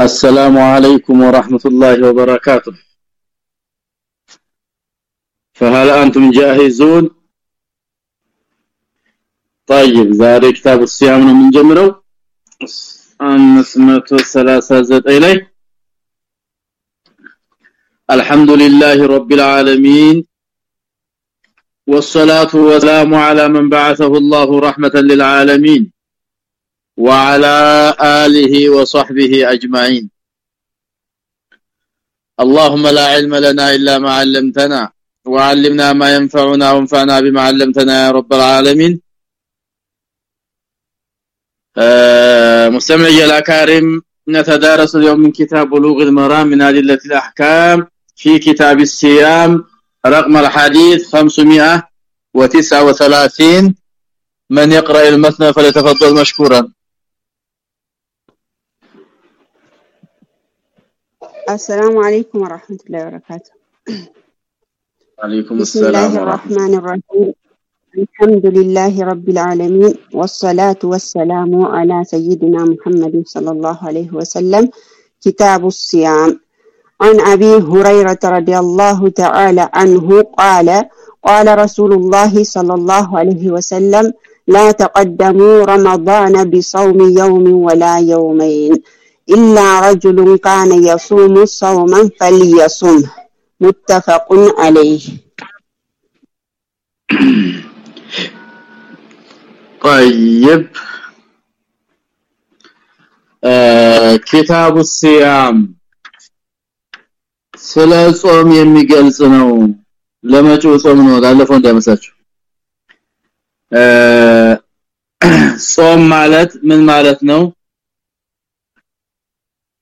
السلام عليكم ورحمة الله وبركاته. فهل أنتم جاهزون؟ طيب ذلك كتاب الصيام من جمره أن سمعت ثلاثة زد إليه الحمد لله رب العالمين والصلاة والسلام على من بعثه الله رحمة للعالمين وعلى آله وصحبه أجمعين. اللهم لا علم لنا إلا ما علمتنا وعلمنا ما ينفعنا وانفعنا بما علمتنا يا رب العالمين. مستمعي الأكارم نتدارس اليوم من كتاب بلوغ المرام من أدلة الأحكام في كتاب الصيام رقم الحديث 539 من يقرأ المثنى فليتفضل مشكورا. السلام عليكم ورحمة الله وبركاته. عليكم بسم السلام الله ورحمة الرحمن الرحيم. الحمد لله رب العالمين والصلاة والسلام على سيدنا محمد صلى الله عليه وسلم. كتاب الصيام. عن أبي هريرة رضي الله تعالى عنه قال قال رسول الله صلى الله عليه وسلم لا تقدموا رمضان بصوم يوم ولا يومين. إلا رجل كان يصوم صوما فليصمه متفق عليه طيب آه كتاب الصيام ስለ ጾም የሚገልጽ ነው ለመጪው ጾም ነው ላለፈው እንዳይመስላችሁ ጾም ማለት ምን ማለት ነው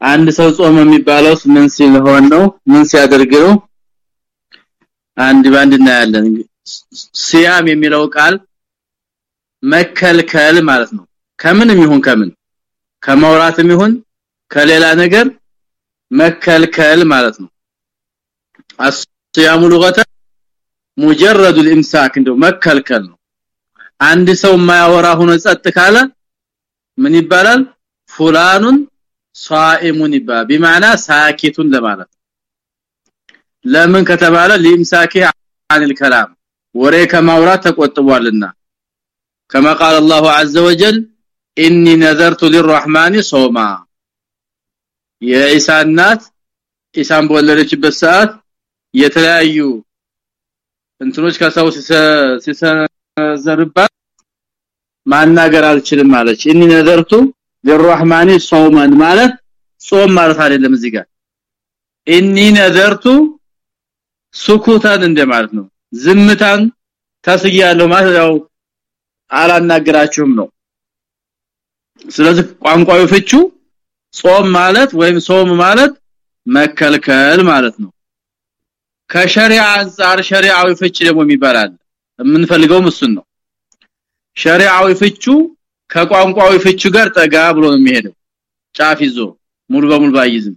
አንድ ሰው ጾም የሚባለው ምን ሲሆን ነው ምን ሲያደርግ ነው አንድ ባንድ እናያለን ሲያም የሚለው ቃል መከልከል ማለት ነው ከምንም ይሁን ከምን ከመውራትም ይሁን ከሌላ ነገር መከልከል ማለት ነው الصيام لغه مجرد الامساك እንደው መከልከል ነው አንድ ሰው የማያወራ ሆኖ ጸጥ ካለ ምን ይባላል ፉላኑን صائمون ይባላል بمعنى ሳኪቱን ለማለት ለምን ከተባለ ለምሳኪ عن الكلام ወሬ ከማውራት ተቆጥቧልና كما قال الله عز وجل اني نذرت للرحمن صوما የኢሳ እናት ኢሳን በወለደችበት ሰዓት የተለያዩ እንትኖች ከሰው ሲሰዘርባት ማናገር አልችልም ማለች እኒ ነዘርቱ ለርህማኒ ጾመን ማለት ጾም ማለት አይደለም እዚህ ጋር. እኒ ነዘርቱ ሱኩታን እንደማለት ነው. ዝምታን ተስያለሁ ማለት ያው አላናገራችሁም ነው። ስለዚህ ቋንቋው ፍቹ ጾም ማለት ወይም ጾም ማለት መከልከል ማለት ነው። ከሸሪዓ አንፃር ሸሪዓዊ ፍች ደግሞ ይባላል የምንፈልገው እሱን ነው። ሸሪዓዊ ፍቹ ከቋንቋዊ ፍቹ ጋር ጠጋ ብሎ ነው የሚሄደው ጫፍ ይዞ ሙሉ በሙሉ ባይዝም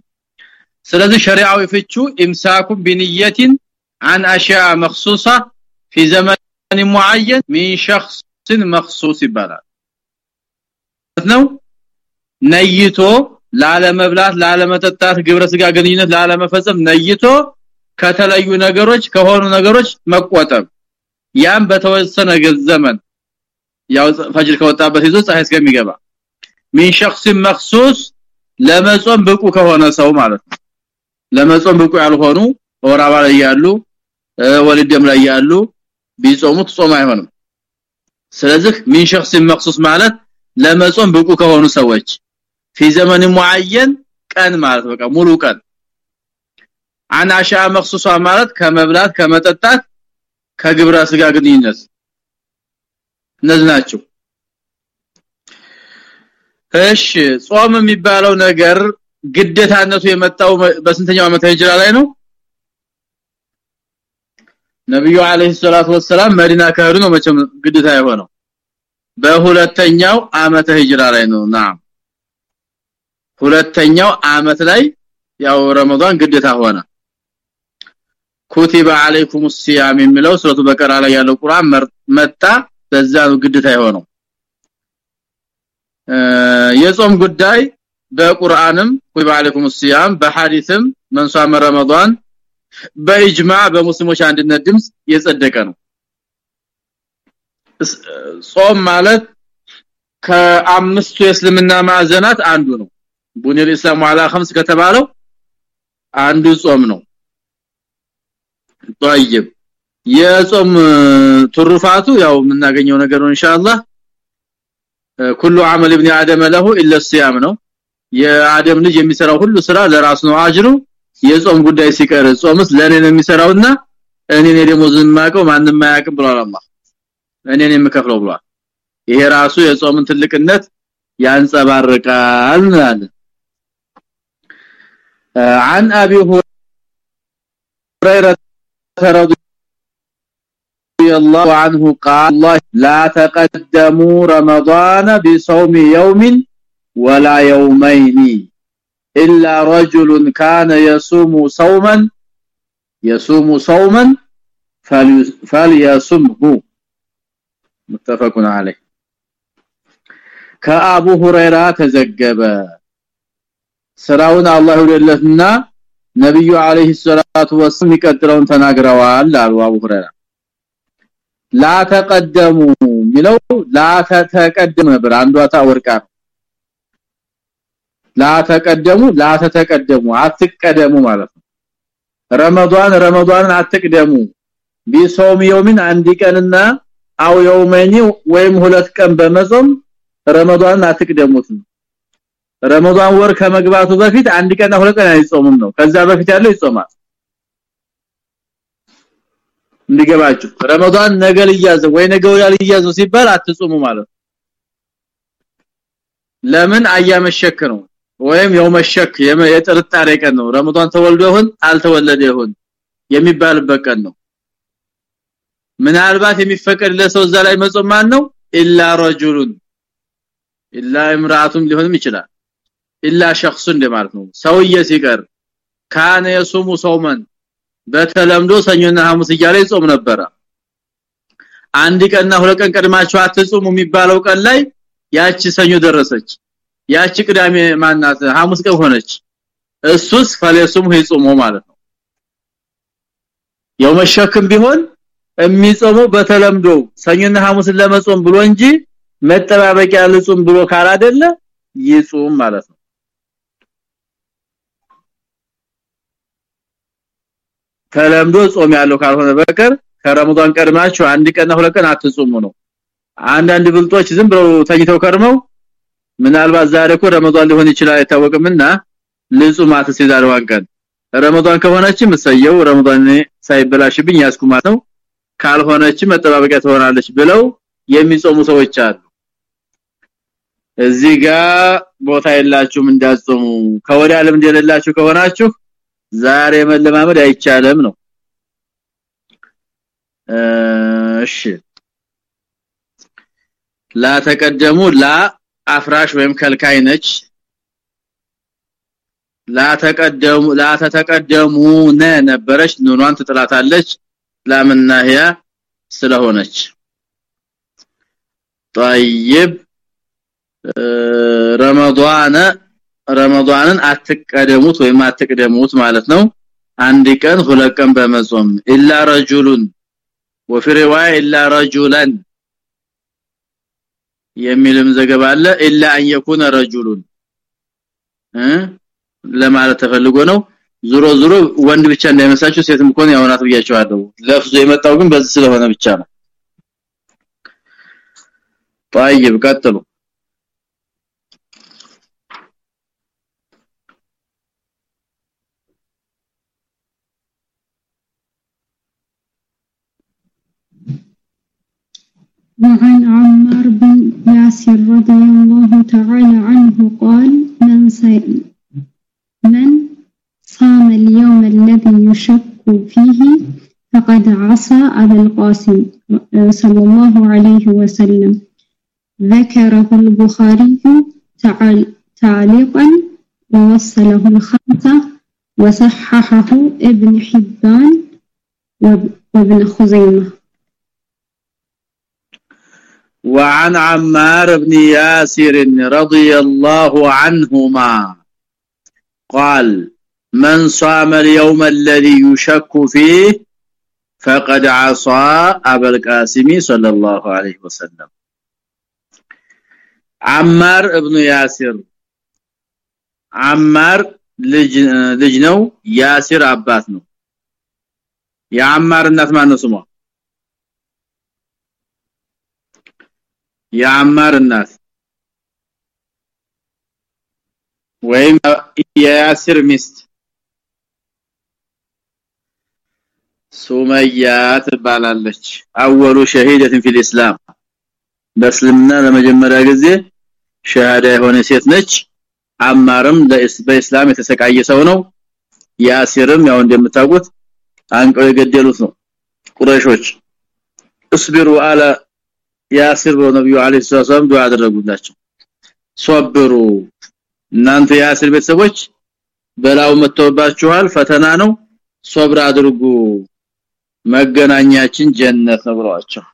ስለዚህ ሸሪዓዊ ፍቹ ኢምሳኩ ቢንየቲን عن اشياء مخصوصه في زمن معين من شخص مخصوص ይባላል ነው ነይቶ ላለመብላት ላለመጠጣት ግብረ ስጋ ግንኙነት ላለመፈጸም ነይቶ ከተለዩ ነገሮች ከሆኑ ነገሮች መቆጠብ ያም በተወሰነ ዘመን ያው ፈጅር ከወጣበት ይዞ ፀሐይ እስከሚገባ ሚን شخص مخصوص ለመጾም ብቁ ከሆነ ሰው ማለት ነው ለመጾም ብቁ ያልሆኑ ወራባ ላይ ያሉ ወልደም ላይ ያሉ ቢጾሙት ጾም አይሆንም ስለዚህ ሚን شخص مخصوص ማለት ለመጾም ብቁ ከሆኑ ሰዎች في زمن معين ቀን ማለት በቃ ሙሉ ቀን عن اشياء مخصوصه ማለት ከመብላት ከመጠጣት ከግብረ ስጋ ግንኙነት እነዚህ ናቸው። እሺ ጾም የሚባለው ነገር ግዴታነቱ የመጣው በስንተኛው ዓመተ ሂጅራ ላይ ነው? ነብዩ አለይሂ ሰላቱ ወሰለም መዲና ከሄዱ ነው መቼም ግዴታ የሆነው። በሁለተኛው ዓመተ ሂጅራ ላይ ነው። ናም። ሁለተኛው ዓመት ላይ ያው ረመዳን ግዴታ ሆነ። ኩቲባ አለይኩም ሲያም የሚለው ሱረቱ በቀራ ላይ ያለው ቁርአን መጣ። በዛ ነው ግዴታ የሆነው የጾም ጉዳይ በቁርአንም ኩቲበ አለይኩም ሲያም በሐዲስም መንሷመ ረመዳን በኢጅማዕ በሙስሊሞች አንድነት ድምጽ የጸደቀ ነው ጾም ማለት ከአምስቱ የእስልምና ማዕዘናት አንዱ ነው ቡኒል ኢስላም አላ خمس ከተባለው አንዱ ጾም ነው طيب የጾም ትሩፋቱ ያው የምናገኘው ነገር ነው ኢንሻአላህ ኩሉ አመል ابن ادم له الا الصيام ነው የአደም ልጅ የሚሰራው ሁሉ ስራ ለራሱ ነው አጅሩ የጾም ጉዳይ ሲቀር ጾምስ ለኔ ነው የሚሰራውና እኔ ነኝ ደሞዝን ማቀው ማንንም ማያቅም ብሏል አላህ እኔ ነኝ የምከፍለው ብሏል ይሄ ራሱ የጾምን ትልቅነት ያንጸባርቃል እንላለን عن ابي هريره رضي الله عنه قال الله لا تقدموا رمضان بصوم يوم ولا يومين الا رجل كان يصوم صوما يصوم صوما فليصمه متفق عليه ከአቡ ሁረይራ ተዘገበ ስራውን አላህ ይወደለትና ነብዩ አለይሂ ሰላቱ ወሰለም ይቀጥለውን ተናግረዋል አሉ አቡ ሁረይራ ላ ተቀደሙ ሚለው ላ ተቀደሙ ነበር አንዷ ታወርቃ ላ ተቀደሙ ላ አትቀደሙ ማለት ነው። ረመዳን ረመዳንን አትቀደሙ ቢሶም የውሚን አንድ ቀንና አው የውመኒ ወይም ሁለት ቀን በመጾም ረመዳንን አትቀደሙት ረመዳን ወር ከመግባቱ በፊት አንድ ቀን ሁለት ቀን አይጾምም ነው። ከዛ በፊት ያለው ይጾማል እንዲገባችሁ። ረመዳን ነገ ልያዘ ወይ ነገ ወዲያ ሲባል አትጾሙ ማለት ለምን? አያመሸክ ነው። ወይም የውመሸክ የጥርጣሬ ቀን ነው። ረመዳን ተወልዶ ይሁን አልተወለደ ይሁን የሚባልበት ቀን ነው። ምናልባት የሚፈቀድ ለሰው እዛ ላይ መጾም ማን ነው ኢላ ረጁሉን ኢላ imra'atun ሊሆንም ይችላል። ኢላ ሸخص እንደማለት ነው። ሰውዬ ሲቀር ካነ የሱሙ ሰውመን በተለምዶ ሰኞና ሐሙስ እያለ ይጾም ነበረ። አንድ ቀንና ሁለት ቀን ቀድማቸው አትጾሙ የሚባለው ቀን ላይ ያቺ ሰኞ ደረሰች። ያቺ ቅዳሜ ማናት? ሐሙስ ቀን ሆነች። እሱስ ፈለሱም ይጾሙ ማለት ነው። የውመሸክም ቢሆን የሚጾመው በተለምዶ ሰኞና ሐሙስን ለመጾም ብሎ እንጂ መጠባበቂያ ልጹም ብሎ ካላደለ ይጹም ማለት ነው ተለምዶ ጾም ያለው ካልሆነ በቀር ከረመዳን ቀድማችሁ አንድ ቀንና ሁለት ቀን አትጾሙ ነው። አንዳንድ ብልጦች ዝም ብለው ተኝተው ከርመው ምናልባት ዛሬ እኮ ረመዳን ሊሆን ይችላል አይታወቅምና ልጹም አትሲዛሬዋን ቀን። ረመዳን ከሆነችም እሰየው ረመዳን ሳይበላሽብኝ ያስኩማት ነው። ካልሆነች መጠባበቂያ ትሆናለች ብለው የሚጾሙ ሰዎች አሉ። እዚህ ጋር ቦታ የላችሁም እንዳጾሙ ከወዲያ የሌላችሁ ከሆናችሁ ዛሬ መለማመድ አይቻለም ነው እሺ ላ ተቀደሙ ላ አፍራሽ ወይም ከልካይ ነች ላ ተቀደሙ ላ ተተቀደሙ ነበረች ኑኗን ትጥላታለች ላምና ህያ ስለሆነች طيب ረመዳን ረመዳንን አትቀደሙት ወይም አትቀደሙት ማለት ነው አንድ ቀን ሁለት ቀን በመጾም ኢላ ረጁሉን ወፊ ሪዋያ ኢላ ረጁላን የሚልም ዘገባ አለ ኢላ አን የኩነ ረጁሉን ለማለት ተፈልጎ ነው ዙሮ ዙሮ ወንድ ብቻ እንዳይመስላችሁ ሴትም ኮን ያውናት ብያቸዋለሁ ለፍዙ የመጣው ግን በዚህ ስለሆነ ብቻ ነው طيب ቀጥሉ وعن عمار بن ياسر رضي الله تعالى عنه قال من من صام اليوم الذي يشك فيه فقد عصى أبا القاسم صلى الله عليه وسلم. ذكره البخاري تعليقا ووصله الخمسة وصححه ابن حبان وابن خزيمة. وعن عمار بن ياسر رضي الله عنهما قال من صام اليوم الذي يشك فيه فقد عصى ابا القاسم صلى الله عليه وسلم عمار ابن ياسر عمار ልጅ ነው ያሲር አባት ነው የአማር እናት ማን ነው ስሟ የአማር እናት ወይም የያሲር ሚስት ሱመያ ትባላለች። አወሉ ሸሂደትን ፊል እስላም በእስልምና ለመጀመሪያ ጊዜ ሸሃዳ የሆነ ሴት ነች። አማርም በእስላም የተሰቃየ ሰው ነው። ያሲርም ያው እንደምታውቁት አንቀው የገደሉት ነው። ቁረይሾች እስቢሩ አለ ያሲር ነብዩ አለይሂ ሰላም ዱዓ አደረጉላቸው ሶብሩ እናንተ ያሲር ቤተሰቦች በላው መተውባችኋል ፈተና ነው ሶብር አድርጉ መገናኛችን ጀነት ነው ብለዋቸው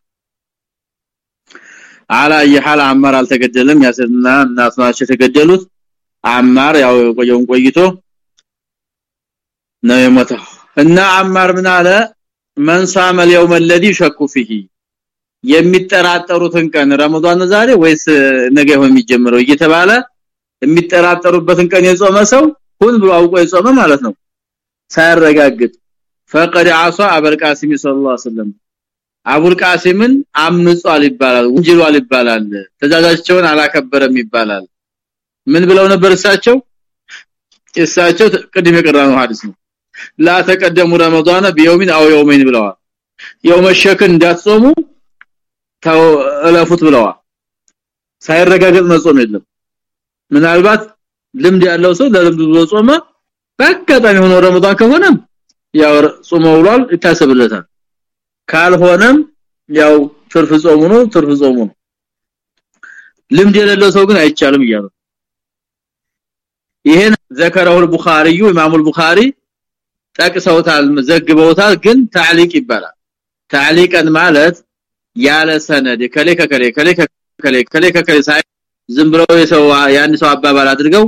አላ ይሐል አማር አልተገደለም ያሲርና እናቱ ናቸው የተገደሉት አማር ያው ቆየውን ቆይቶ ነው የሞተው እና አማር ምን አለ መን ሳመ اليوم الذي شك فيه የሚጠራጠሩትን ቀን ረመዳን ዛሬ ወይስ ነገ ይሆን የሚጀምረው እየተባለ የሚጠራጠሩበትን ቀን የጾመ ሰው ሁን ብሎ አውቆ የጾመ ማለት ነው ሳያረጋግጥ فقد عصى ابو القاسم صلى الله عليه وسلم አቡል ቃሲምን አምጿል ይባላል ወንጀሏል ይባላል ተዛዛቸውን አላከበረም ይባላል ምን ብለው ነበር እሳቸው እሳቸው ቅድም የቀራነው ሐዲስ ነው ላ ተቀደሙ ረመዳን በየውሚን አው የውመይን ብለዋል የውመ ሸክ እንዳትጾሙ ተው እለፉት ብለዋል ሳይረጋገጥ መጾም የለም ምናልባት ልምድ ያለው ሰው ለልምዱ ብሎ ጾመ በአጋጣሚ ሆኖ ረመዳን ከሆነ ያው ጾመ ውሏል ይታሰብለታል ካልሆነም ያው ትርፍ ጾሙ ነው ትርፍ ጾሙ ነው ልምድ የሌለው ሰው ግን አይቻልም ይያሉ ይሄን ዘከረው البخاري ኢማሙ البخاري ጠቅሰውታል ዘግበውታል ግን ታዕሊቅ ይባላል ታዕሊቀን ማለት ያለ ሰነድ ከሌ ከከሌ ከሌ ከከሌ ከሌ ከከሌ ሳይ ዝም ብለው የሰው ያን ሰው አባባል አድርገው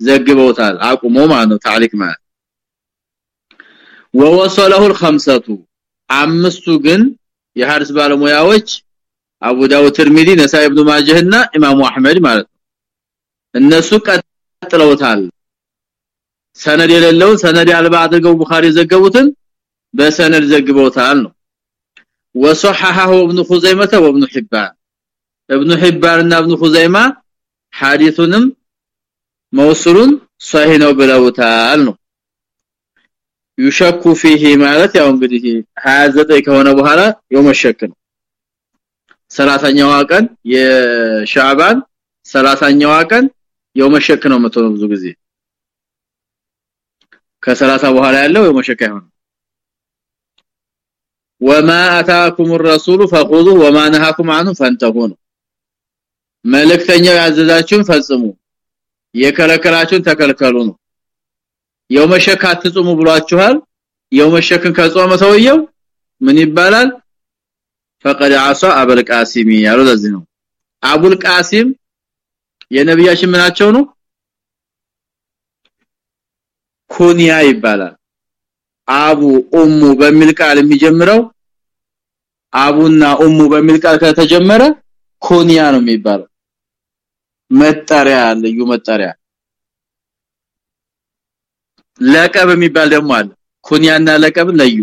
ዘግበውታል አቁሞ ማለት ነው ታዕሊቅ ማለት ووصله الخمسه አምስቱ ግን የሐዲስ ባለሙያዎች አቡ ዳውድ ትርሚዚ ነሳኢ ኢብኑ ማጀህና ኢማሙ አህመድ ማለት ነው እነሱ ቀጥለውታል ሰነድ የሌለው ሰነድ ያልባ አድርገው ቡኻሪ ዘገቡትን በሰነድ ዘግበውታል ነው وصححه ابن خزيمه وابن حبان ابن حبان እና ابن خزيمه ሐዲሱንም መውሱሉን صحيح ነው ብለውታል ነው ይሸኩ فيه ማለት ያው እንግዲህ 29 ከሆነ በኋላ የመሸክ ነው 30ኛው ቀን የሻዕባን 30ኛው ቀን የመሸክ ነው መቶ ብዙ ጊዜ ከ30 በኋላ ያለው የመሸክ አይሆንም وما اتاكم الرسول فخذوه وما نهاكم عنه فانتهوا መልእክተኛው ያዘዛችሁን ፈጽሙ የከለከላችሁን ተከልከሉ ነው የውመሸክ አትጾሙ ብሏችኋል የውመሸክን ከጾመ ሰውየው ምን ይባላል فقد عصى ابو القاسم ያለው ለዚህ ነው አቡል ቃሲም የነብያችን ምናቸው ነው ኩንያ ይባላል አቡ ኡሙ በሚል ቃል የሚጀምረው አቡና ኡሙ በሚል ቃል ከተጀመረ ኩንያ ነው የሚባለው። መጠሪያ ልዩ መጠሪያ። ለቀብ የሚባል ደግሞ አለ። ኩንያና ለቀብ ለዩ።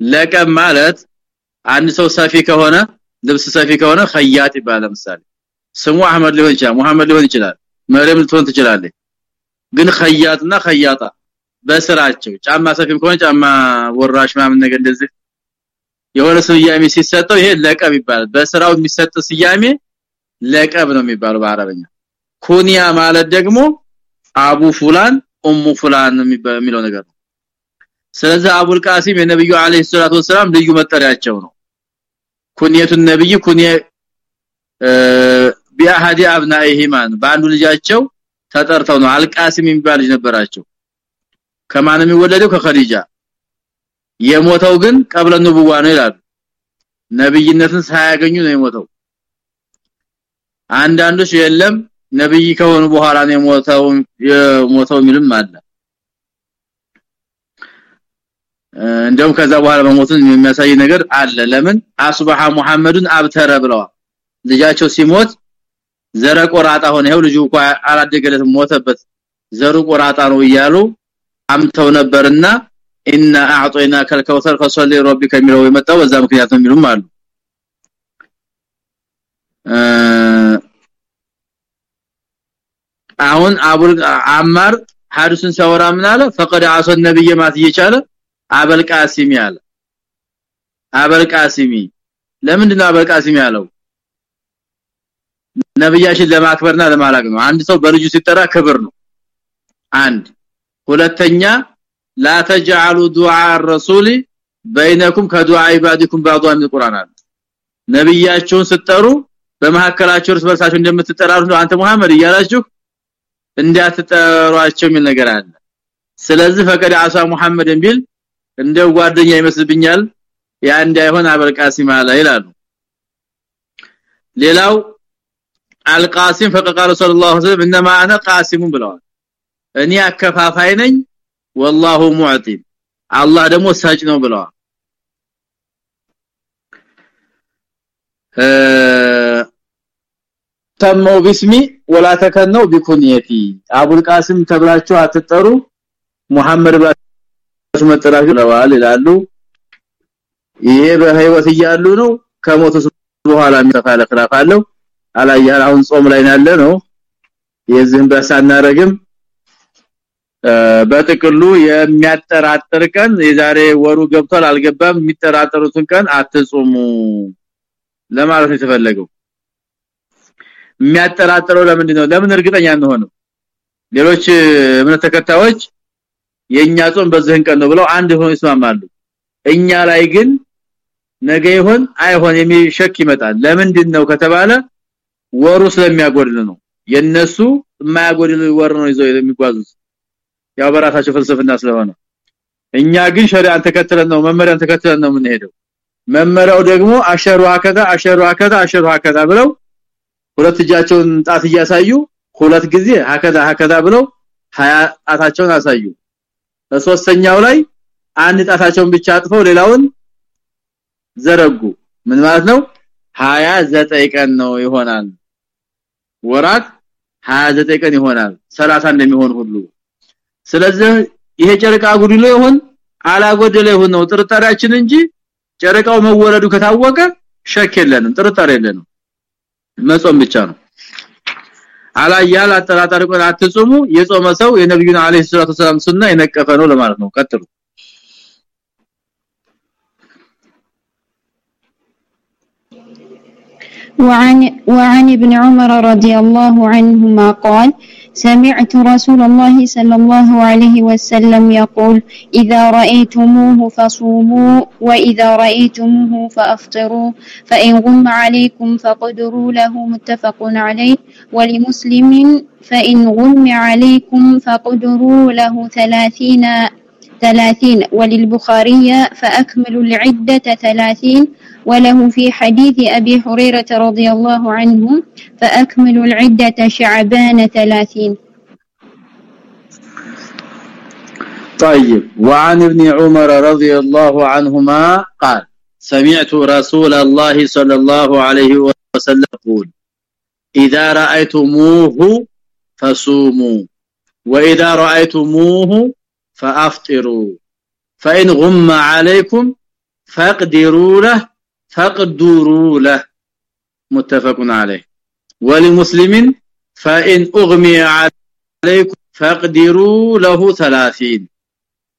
ለቀብ ማለት አንድ ሰው ሰፊ ከሆነ ልብስ ሰፊ ከሆነ ኸያት ይባላል ለምሳሌ። ስሙ አህመድ ሊሆን ይችላል መሐመድ ሊሆን ይችላል መርየም ልትሆን ትችላለች። ግን ኸያትና ኸያጣ በስራቸው ጫማ ሰፊም ከሆነ ጫማ ወራሽ ማምን ነገር እንደዚህ የሆነ ስያሜ ሲሰጠው ይሄ ለቀብ ይባላል። በስራው የሚሰጥ ስያሜ ለቀብ ነው የሚባለው በአረበኛ ኩንያ ማለት ደግሞ አቡ ፉላን ኡሙ ፉላን የሚለው ነገር ነው። ስለዚህ አቡል ቃሲም የነብዩ አለይሂ ሰላቱ ወሰለም ልዩ መጠሪያቸው ነው። ኩንየቱ ነብይ ኩንየ ቢአሃዲ አብናኢሂማን በአንዱ ልጃቸው ተጠርተው ነው። አልቃሲም የሚባል ልጅ ነበራቸው። ከማን የሚወለደው? ከኸዲጃ የሞተው ግን ቀብለ ንቡዋ ነው ይላሉ። ነብይነትን ሳያገኙ ነው የሞተው። አንዳንዶች የለም ነብይ ከሆኑ በኋላ ነው የሞተው የሞተው ሚልም አለ። እንደውም ከዛ በኋላ መሞቱን የሚያሳይ ነገር አለ። ለምን? አስበሐ ሙሐመዱን አብተረ ብለዋል። ልጃቸው ሲሞት ዘረ ቆራጣ ሆነ። ይሄው ልጁ እንኳን አላደገለትም ሞተበት። ዘሩ ቆራጣ ነው እያሉ አምተው ነበርና ኢና አዕጦይና ከልከውተር ፈሰሊ ረቢከ የሚለው የመጣው በዛ ምክንያት ነው የሚሉም አሉ። አሁን አቡል አማር ሐዲሱን ሲያወራ ምን አለ? ፈቀድ አሰ ነብይ ማት እየቻለ አበል ቃሲም ያለ አበል ቃሲሚ። ለምንድነው አበል ቃሲም ያለው? ነብያችን ለማክበርና ለማላቅ ነው። አንድ ሰው በልጁ ሲጠራ ክብር ነው። አንድ። ሁለተኛ لا تجعلوا دعاء الرسول بينكم كدعاء عبادكم بعض من القران ነብያቸውን ስትጠሩ በመሐከላቸው እርስ በርሳቸው እንደምትጠራሩ አንተ መሐመድ እያላችሁ እንዳትጠሯቸው የሚል ነገር አለ ስለዚህ ፈቀደ አሳ መሐመድን ቢል እንደው ጓደኛ ይመስልብኛል ያ እንዳይሆን አበልቃሲም አለ ይላሉ ሌላው አልቃሲም ፈቀቃለ ሰለላሁ ዐለይሂ ወሰለም انما انا قاسم ብለዋል እኔ አከፋፋይ ነኝ والله معطي አላህ ደግሞ ሳጭ ነው ብለዋል ተመው ቢስሚ ወላ ተከነው ቢኩንየቲ አቡል ቃሲም ተብላችሁ አትጠሩ ሙሐመድ ብላችሁ መጠራችሁ ለዋል ይላሉ ይሄ በህይወት እያሉ ነው ከሞቱ በኋላ የሚተፋለ خلاف አለው አላየህ አሁን ጾም ላይ ያለ ነው የዚህን በሳናረግም በጥቅሉ የሚያጠራጥር ቀን የዛሬ ወሩ ገብቷል አልገባም የሚጠራጠሩትን ቀን አትጾሙ ለማለት ነው የተፈለገው። የሚያጠራጥረው ለምንድን ነው ለምን እርግጠኛ እንሆነው ሌሎች እምነት ተከታዮች የኛ ጾም በዚህን ቀን ነው ብለው አንድ ሆኖ ይስማማሉ። እኛ ላይ ግን ነገ ይሆን አይሆን የሚሸክ ይመጣል። ለምንድን ነው ከተባለ ወሩ ስለሚያጎድል ነው። የነሱ የማያጎድል ወር ነው ይዘው የሚጓዙት ያው በራሳቸው ፍልስፍና ስለሆነ። እኛ ግን ሸሪዓን ተከትለን ነው መመሪያን ተከትለን ነው የምንሄደው። መመሪያው ደግሞ አሸሩ አከዳ አሸሩ አከዳ አሸሩ አከዳ ብለው ሁለት እጃቸውን ጣት እያሳዩ ሁለት ጊዜ አከዳ አከዳ ብለው ሀያ ጣታቸውን አሳዩ። በሶስተኛው ላይ አንድ ጣታቸውን ብቻ አጥፈው ሌላውን ዘረጉ። ምን ማለት ነው? 29 ቀን ነው ይሆናል። ወራት 29 ቀን ይሆናል። 30 እንደሚሆን ሁሉ ስለዚህ ይሄ ጨረቃ ጉድሎ ይሆን አላጎደለ ይሆን ነው ጥርጣሬያችን እንጂ ጨረቃው መወረዱ ከታወቀ ሸክ የለንም ጥርጣሬ የለንም መጾም ብቻ ነው አላያል አጠራጣሪ ቆን አትጾሙ የጾመ ሰው የነብዩን አለይሂ ሰላቱ ሰላም ሱና የነቀፈ ነው ለማለት ነው ቀጥሉ وعن وعن ابن عمر رضي الله عنهما قال سمعت رسول الله صلى الله عليه وسلم يقول إذا رأيتموه فصوموا وإذا رأيتموه فأفطروا فإن غم عليكم فقدروا له متفق عليه ولمسلم فإن غم عليكم فقدروا له ثلاثين ثلاثين وللبخاري فأكملوا العدة ثلاثين وله في حديث أبي هريرة رضي الله عنه فأكملوا العدة شعبان ثلاثين. طيب. وعن ابن عمر رضي الله عنهما قال سمعت رسول الله صلى الله عليه وسلم يقول إذا رأيتموه فصوموا وإذا رأيتموه فأفطروا. فإن غم عليكم فاقدروا له فاقدروا له. متفق عليه. ولمسلم فإن أغمي عليكم فاقدروا له 30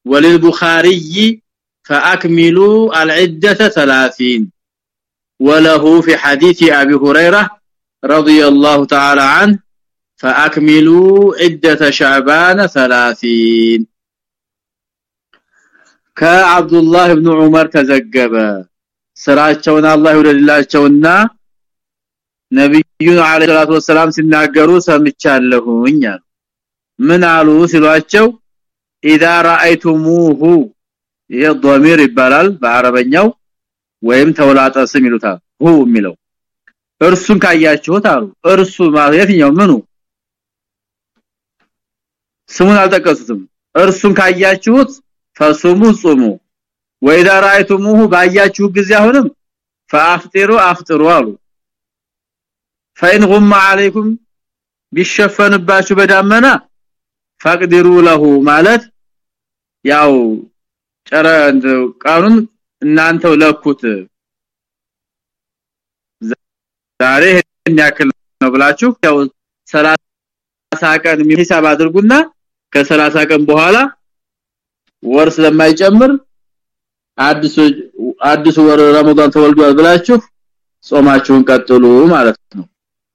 وللبخاري فأكملوا العدة 30 وله في حديث أبي هريرة رضي الله تعالى عنه فأكملوا عدة شعبان 30 ከአብዱላህ ኢብኑ ዑመር ተዘገበ። ስራቸውን አላህ ይወደድላቸውና ነብዩ አለይሂ ሰላቱ ወሰለም ሲናገሩ ሰምቻለሁኝ ምን አሉ ሲሏቸው اذا رايتموه የضمير ይባላል በአረበኛው ወይም ተውላጠ ስም ይሉታል። ሁ የሚለው እርሱን ካያችሁት አሉ። እርሱ ማለት የትኛው? ምኑ? ስሙን አልጠቀሱትም። እርሱን ካያችሁት ፈሱሙ ጹሙ ወይዳ ራይቱሙሁ ባያችሁ ጊዜ አሁንም ፈአፍጢሩ አፍጥሩ አሉ። ፈኢን ጉማ አለይኩም ቢሸፈንባችሁ በዳመና ፈቅዲሩ ለሁ ማለት ያው ጨረ ቃኑን እናንተው ለኩት። ዛሬ ያክል ነው ብላችሁ ያው 30 ቀን ሂሳብ አድርጉና ከ30 ቀን በኋላ ወር ስለማይጨምር አዲስ አዲስ ወር ረመዳን ተወልዷል ብላችሁ ጾማችሁን ቀጥሉ ማለት ነው።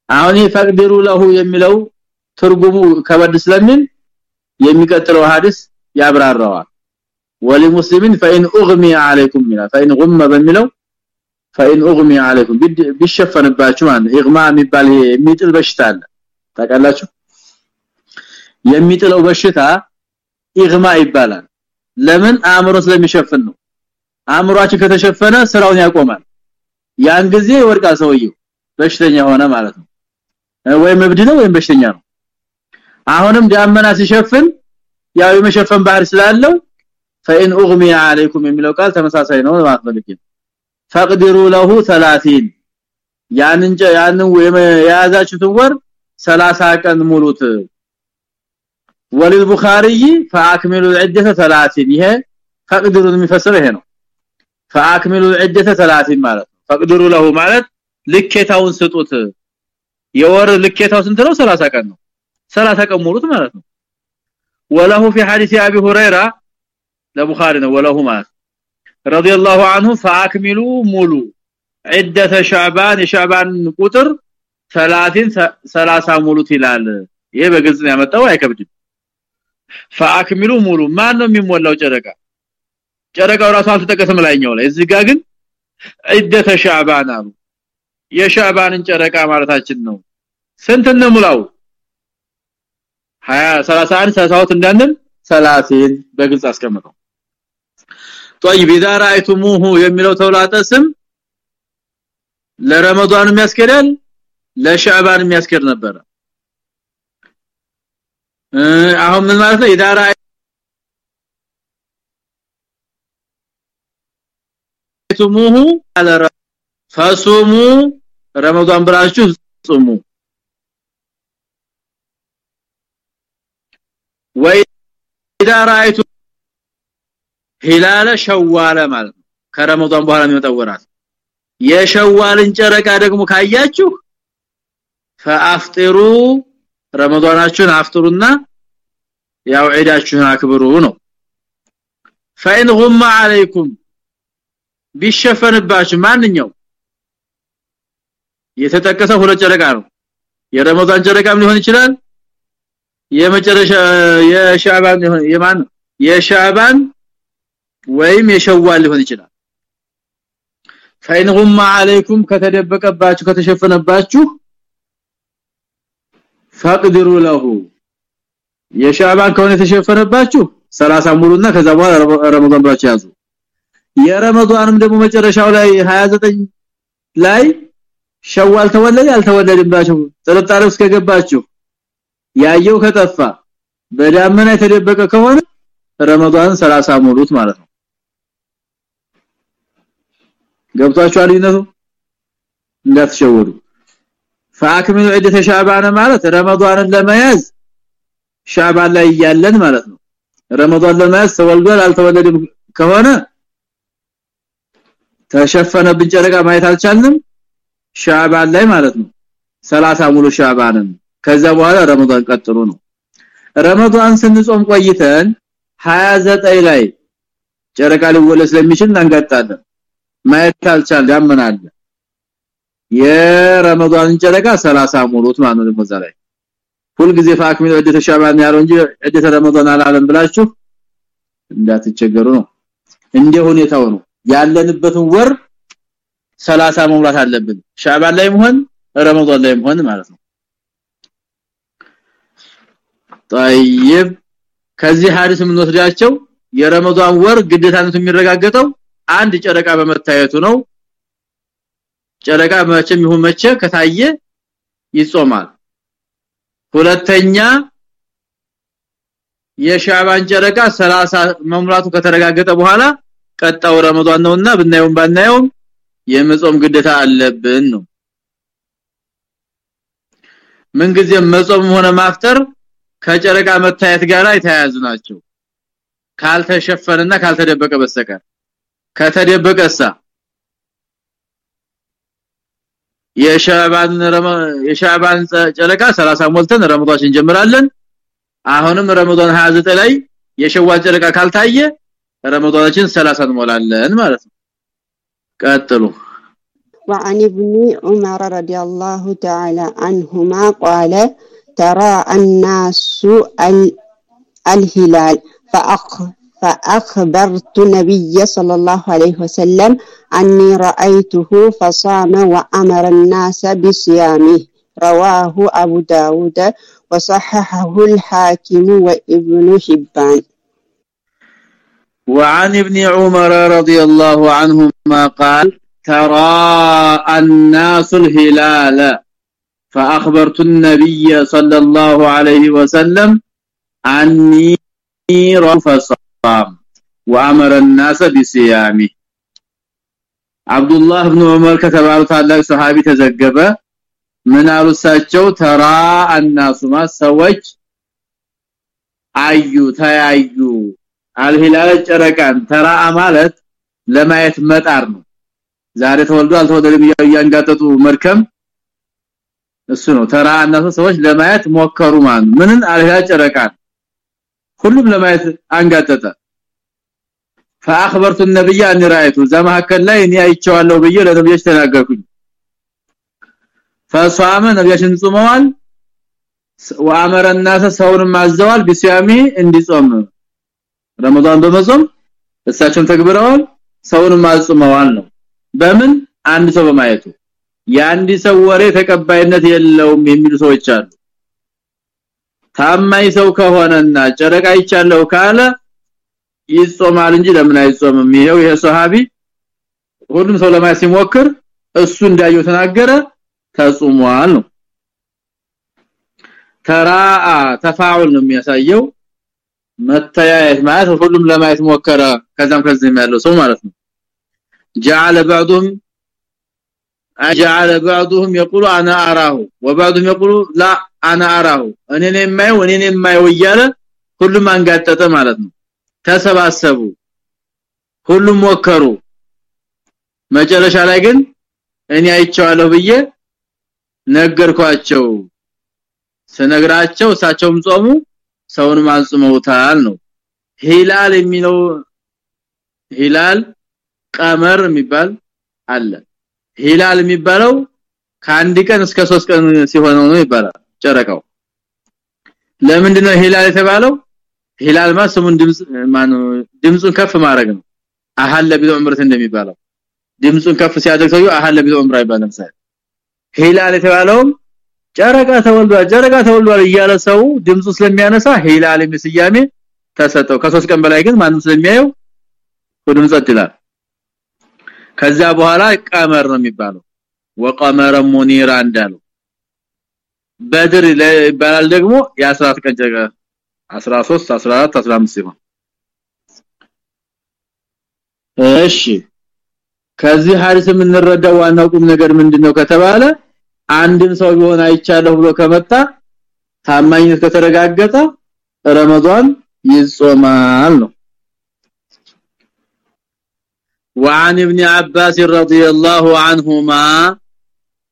አሁን ይፈቅድሩ ለሁ የሚለው ትርጉሙ ከበድ ስለሚል የሚቀጥለው ሐዲስ ያብራራዋል። ወለሙስሊሚን ፈኢን ኡግሚ አለይኩም ሚላ ፈኢን ጉመ በሚለው ፈኢን ኡግሚ አለይኩም ቢሸፈንባችሁ ማለት ኢግማ የሚባል የሚጥል በሽታ አለ። ታውቃላችሁ? የሚጥለው በሽታ ኢግማ ይባላል ለምን አእምሮ ስለሚሸፍን ነው? አእምሮአችን ከተሸፈነ ስራውን ያቆማል። ያን ጊዜ ወርቃ ሰውየው። በሽተኛ ሆነ ማለት ነው። ወይም እብድ ነው ወይም በሽተኛ ነው። አሁንም ዳመና ሲሸፍን ያው የመሸፈን ባህር ስላለው ፈኢን ኡግሚ አለይኩም የሚለው ቃል ተመሳሳይ ነው ማለት ነው ፈቅዲሩ ለሁ 30 ያንን ያንን የያዛችሁትን ወር 30 ቀን ሙሉት ወለልቡኻሪ فاكملوا العده 30 ይሄ ፈቅድሩ የሚፈሰረው ይሄ ነው فاكملوا العده 30 ማለት ፈቅድሩ ለሁ ማለት ልኬታውን ስጡት የወር ልኬታው ስንት ነው 30 ቀን ነው 30 ቀን ሙሉት ማለት ነው ወለሁ في حديث ابي هريره ለቡኻሪ ነው ወለሁ ማለት رضي الله عنه فاكملوا ሙሉ عده شعبان شعبان ቁጥር 30 30 ሙሉት ይላል ይሄ በግልጽ ነው ያመጣው አይከብድም فاكملوا ሙሉ ማን ነው የሚሞላው ጨረቃ ጨረቃው ራሱ አልተጠቀሰም ላይኛው ላይ እዚህ ጋር ግን عده شعبان አሉ የሻዕባንን ጨረቃ ማለታችን ነው ስንት እንሙላው 20 31 32 እንዳንል 30 በግልጽ አስቀምጠው طيب اذا رايتموه የሚለው ተውላጠ ስም ለረመዳን የሚያስከዳል ለሻዕባን የሚያስከድ ነበር አሁን ምን ማለት ነው? ኢዳራ ቱሙሁ አለራ ፈሱሙ ረመዳን ብራችሁ ጾሙ ወኢዳራይቱ ሂላለ ሸዋለ ማለት ነው። ከረመዳን በኋላ የሚመጣው ወራት። የሸዋልን ጨረቃ ደግሞ ካያችሁ ፈአፍጥሩ ረመዳናችሁን አፍጥሩና ያው ዒዳችሁን አክብሩ ነው። ፈኢን ጉማ አለይኩም ቢሸፈንባችሁ ማንኛው የተጠቀሰው ሁለት ጨረቃ ነው። የረመዳን ጨረቃም ሊሆን ይችላል የመጨረሻ የሻባን የማን የሻባን ወይም የሸዋል ሊሆን ይችላል። ፈይንሁም አለይኩም ከተደበቀባችሁ ከተሸፈነባችሁ ፈቅድሩ ለሁ። የሻባን ከሆነ የተሸፈነባችሁ 30 ሙሉና ከዛ በኋላ ረመዳን ብላችሁ ያዙ። የረመዳንም ደግሞ መጨረሻው ላይ 29 ላይ ሸዋል ተወለደ አልተወለደም ብላችሁ ጥርጣሬ ውስጥ ከገባችሁ ያየው ከጠፋ በዳመና የተደበቀ ከሆነ ረመዳን 30 ሙሉት ማለት ነው። ገብቷችኋል? ይነሱ እንዳትሸወዱ فاكملوا عده شعبان ማለት ረመዳንን ለመያዝ ሻባን ላይ ያለን ማለት ነው ረመዳን ለመያዝ ተወልዷል አልተወለደም ከሆነ ተሸፈነብን ጨረቃ ማየት አልቻልንም ሻባን ላይ ማለት ነው 30 ሙሉ ሻባንን ከዛ በኋላ ረመዳን ቀጥሩ ነው ረመዳን ስንጾም ቆይተን 29 ላይ ጨረቃ ሊወለድ ስለሚችል እናንጋጣለን ማየት አልቻል ያመናል የረመዳን ጨረቃ 30 ሙሉት ማለት ነው በዛ ላይ ሁሉ ጊዜ ፋክሚል ወደ ሻባን ያለው እንጂ እደ ረመዳን አላለም ብላችሁ እንዳትቸገሩ ነው እንደ ሁኔታው ነው ያለንበትን ወር 30 መሙላት አለብን ሻባን ላይ መሆን ረመዳን ላይ መሆን ማለት ነው طيب ከዚህ ሐዲስ የምንወስዳቸው የረመዳን ወር ግዴታነቱ የሚረጋገጠው አንድ ጨረቃ በመታየቱ ነው ጨረቃ መቼም ይሁን መቼ ከታየ ይጾማል። ሁለተኛ የሻባን ጨረቃ 30 መሙላቱ ከተረጋገጠ በኋላ ቀጣው ረመዳን ነውና ብናየውም ባናየውም የመጾም ግዴታ አለብን ነው። ምንጊዜም መጾም ሆነ ማፍጠር ከጨረቃ መታየት ጋር የተያያዙ ናቸው። ካልተሸፈነና ካልተደበቀ በስተቀር። ከተደበቀሳ የሻባን የሻባን ጨረቃ 30 ሞልተን ረመዳን እንጀምራለን አሁንም ረመዳን 29 ላይ የሸዋል ጨረቃ ካልታየ ረመዳናችን 30 እንሞላለን ማለት ነው ቀጥሉ وعن ابن عمر رضي الله تعالى عنهما قال ترى الناس الهلال فأخ فأخبرت النبي صلى الله عليه وسلم أني رأيته فصام وأمر الناس بصيامه. رواه أبو داود وصححه الحاكم وابن حبان. وعن ابن عمر رضي الله عنهما قال ترى الناس الهلال. فأخبرت النبي صلى الله عليه وسلم عني فصام. وأمر الناس بصيامه. አብዱላህ ኢብኑ ዑመር ከተባሉ ታላቅ ሰሃቢ ተዘገበ። ምን አሉሳቸው ተራ አናሱማ ሰዎች አዩ ተያዩ። አልሂላል ጨረቃን ተራ ማለት ለማየት መጣር ነው። ዛሬ ተወልዶ አልተወለደም ያንጋጠጡ መርከም እሱ ነው። ተራ አናሱ ሰዎች ለማየት ሞከሩ ማን ምንን? አልሂላል ጨረቃን። ሁሉም ለማየት አንጋጠጠ። فاخبرت النبي ان رايته ዘመሐከል ላይ እኔ አይቼዋለሁ ብዬ ለነብዮች ተናገርኩኝ فصام ነብያችን ጾመዋል ወአመረ الناس ሰውንም አዘዋል ቢሲያሚ እንዲጾም ረመዳን በመጾም እሳቸውም ተግብረዋል ሰውንም አጽመዋል ነው በምን አንድ ሰው በማየቱ የአንድ ሰው ወሬ ተቀባይነት የለውም የሚሉ ሰዎች አሉ ታማኝ ሰው ከሆነና ጨረቃ ይቻለው ካለ ይጾማል እንጂ ለምን አይጾምም ይሄው ይሄ ሱሐቢ ሁሉም ሰው ለማየት ሲሞክር እሱ እንዳየው ተናገረ ተጾሟል ነው ተራአ ተፋዑል ነው የሚያሳየው መተያየት ማለት ሁሉም ለማየት ሞከረ ከዛም ከዚህም ያለው ሰው ማለት ነው جعل بعضهم جعل بعضهم يقول انا اراه وبعضهم يقول لا انا اراه እኔ ነኝ የማየው እኔ ነኝ የማየው እያለ ሁሉም አንጋጠጠ ማለት ነው ተሰባሰቡ። ሁሉም ሞከሩ። መጨረሻ ላይ ግን እኔ አይቼዋለሁ ብዬ ነገርኳቸው። ስነግራቸው እሳቸውም ጾሙ ሰውን ማጽመውታል ነው። ሂላል የሚለው ሂላል ቀመር የሚባል አለ። ሂላል የሚባለው ከአንድ ቀን እስከ 3 ቀን ሲሆነው ነው ይባላል ጨረቃው። ለምንድነው ሂላል የተባለው ሂላል ማለት ስሙን ድምጽ ማኑ ድምጹን ከፍ ማድረግ ነው። አሐለ ቢዑምረት እንደሚባለው። ድምጹን ከፍ ሲያደርግ ሰው አሐለ ቢዑምራ ይባላል ሳይ ሂላል የተባለው ጨረቃ ተወልዷል ጨረቃ ተወልዷል እያለ ሰው ድምጹ ስለሚያነሳ ሂላል የሚስያሜ ተሰጠው። ከሶስት ቀን በላይ ግን ማንም ስለሚያየው ሁሉም ጸጥ ከዛ በኋላ ቀመር ነው የሚባለው። ወቀመረ ሙኒራ እንዳለው። በድር ይባላል ደግሞ የ14 ቀን ጨረቃ 13 14 15 ሲሆን እሺ ከዚህ ሐዲስ የምንረዳው ዋናው ቁም ነገር ምንድነው ከተባለ አንድም ሰው ቢሆን አይቻለሁ ብሎ ከመጣ ታማኝነት ከተረጋገጠ ረመዳን ይጾማል ነው وعن ابن عباس رضي الله عنهما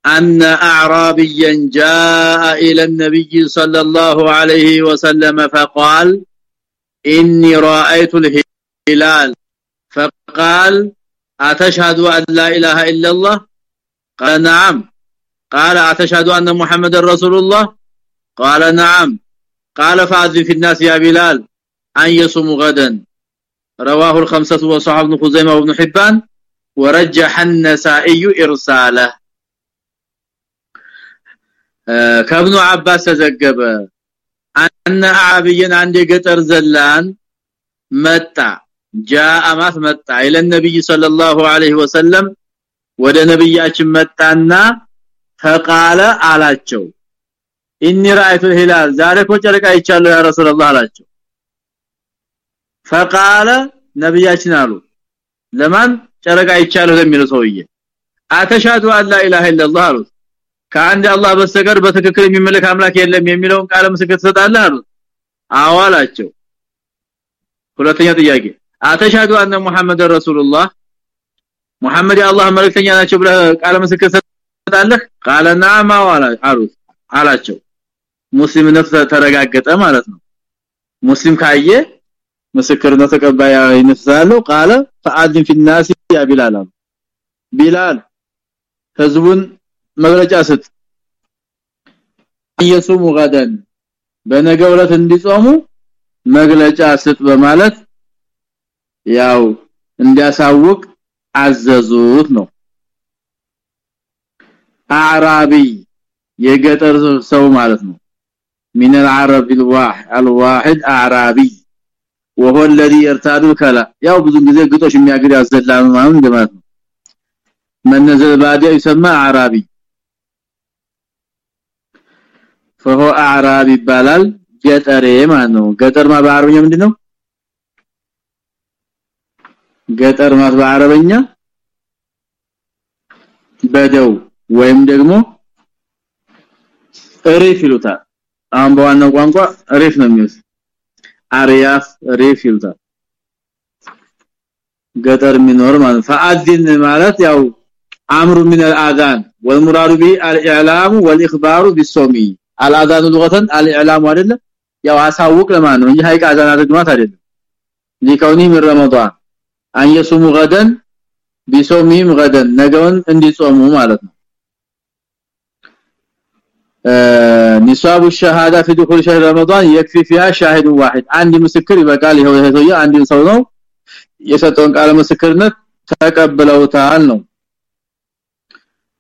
أن أعرابيا جاء إلى النبي صلى الله عليه وسلم فقال إني رأيت الهلال. فقال أتشهد أن لا إله إلا الله؟ قال نعم. قال أتشهد أن محمد رسول الله؟ قال نعم. قال فأذن في الناس يا بلال أن يصوموا غدا. رواه الخمسة وصحاب ابن خزيمة وابن حبان. ورجح النسائي إرساله. ከብኑ አባስ ተዘገበ። አነ አብይን አንድ የገጠር ዘላን መጣ። ጃአማት መጣ። ኢለ ነብይ ሰለላሁ ዐለይሂ ወሰለም ወደ ነብያችን መጣና ፈቃለ አላቸው። ኢኒ ራይቱ ሂላል ዛሬ እኮ ጨረቃ ይቻለው ያ ረሱላህ አላቸው። ፈቃለ ነብያችን አሉ። ለማን? ጨረቃ ይቻለው ለሚለው ሰውዬ። አተሻዱ አላ ኢላሃ ኢላላህ አሉ ከአንድ አላህ በስተቀር በትክክል የሚመለክ አምላክ የለም የሚለውን ቃለ ምስክር ትሰጣለህ አሉት። አዋላቸው ሁለተኛ ጥያቄ አተሻዱ አነ ሙሐመድ ረሱልላህ ሙሐመድ የአላህ መልእክተኛ ናቸው ብለህ ቃል ምስክር ትሰጣለህ? ቃለ ነዓም አሉት። አላቸው። ሙስሊምነት ተረጋገጠ ማለት ነው። ሙስሊም ካየ ምስክርነት ተቀባይ ይነሳለው ቃለ ፈአድን ፊናስ ያ ቢላል ቢላል ህዝቡን መግለጫ ስጥ ኢየሱሙ ጋደን በነገው ዕለት እንዲጾሙ መግለጫ ስጥ በማለት ያው እንዲያሳውቅ አዘዙት ነው አዕራቢ የገጠር ሰው ማለት ነው من العرب الواحد الواحد اعرابي وهو الذي يرتاد الكلا ያው ብዙ ጊዜ ግጦሽ የሚያግድ ያዘላም ማለት እንደማለት ነው من نزل بعد يسمى فهو اعرابي ይባላል ገጠሬ ማለት ነው ገጠር ማ በአረብኛ ምንድነው ገጠር ማለት በአረበኛ በደው ወይም ደግሞ ሪፍ ይሉታል አሁን በዋናው ቋንቋ ሪፍ ነው የሚሉት አሪያፍ ሪፍ ይሉታል ገጠር የሚኖር ማለት ፈአድን ማለት ያው አምሩ من الاذان والمراد به الاعلام والاخبار بالصوم አልአዛኑ ልغተን አልኢዕላሙ አይደለ? ያው አሳውቅ ለማን ነው? እንጂ ሀይቅ አዛን አድርግማት አይደለም። ሊከውኒ ምን አንየሱሙ ገደን ቢሶሚም ገደን ነገውን እንዲጾሙ ማለት ነው። ኒሳቡ ሸሃዳ في دخول شهر رمضان يكفي فيها شاهد واحد አንድ ምስክር ይበቃል። ይሄው ይሄ አንድ ሰው ነው የሰጠውን ቃለ ምስክርነት ተቀብለውታል ነው።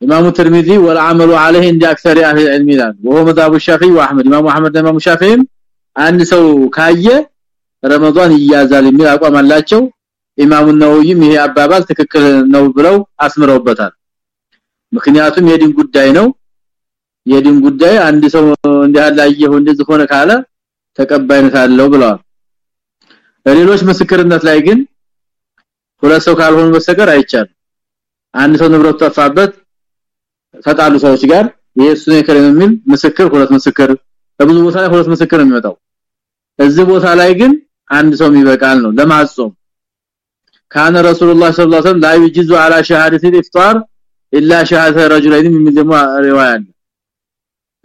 ኢማሙ ተርሚዚ والعمل عليه عند اكثر اهل العلم ይላል وهو مذهب الشافعي واحمد ኢማሙ አህመድ ኢማሙ ሻፊዒም አንድ ሰው ካየ ረመዳን ይያዛል የሚል አቋም አላቸው ኢማሙ ነውይም ይሄ አባባል ትክክል ነው ብለው አስምረውበታል ምክንያቱም የዲን ጉዳይ ነው የዲን ጉዳይ አንድ ሰው እንዲያላየው እንደዚህ ሆነ ካለ ተቀባይነት አለው ብለዋል በሌሎች ምስክርነት ላይ ግን ሁለት ሰው ካልሆነ በስተቀር አይቻል አንድ ሰው ንብረት ተፋበት ተጣሉ ሰዎች ጋር የሱ ነው የሚል ምስክር ሁለት ምስክር በብዙ ቦታ ላይ ሁለት ምስክር ነው የሚመጣው እዚህ ቦታ ላይ ግን አንድ ሰው ይበቃል ነው ለማጾም ካነ ረሱላህ ሰለላሁ ዐለይሂ ወሰለም لا يجوز على شهاده الافطار الا شهاده رجلين من جمع روايه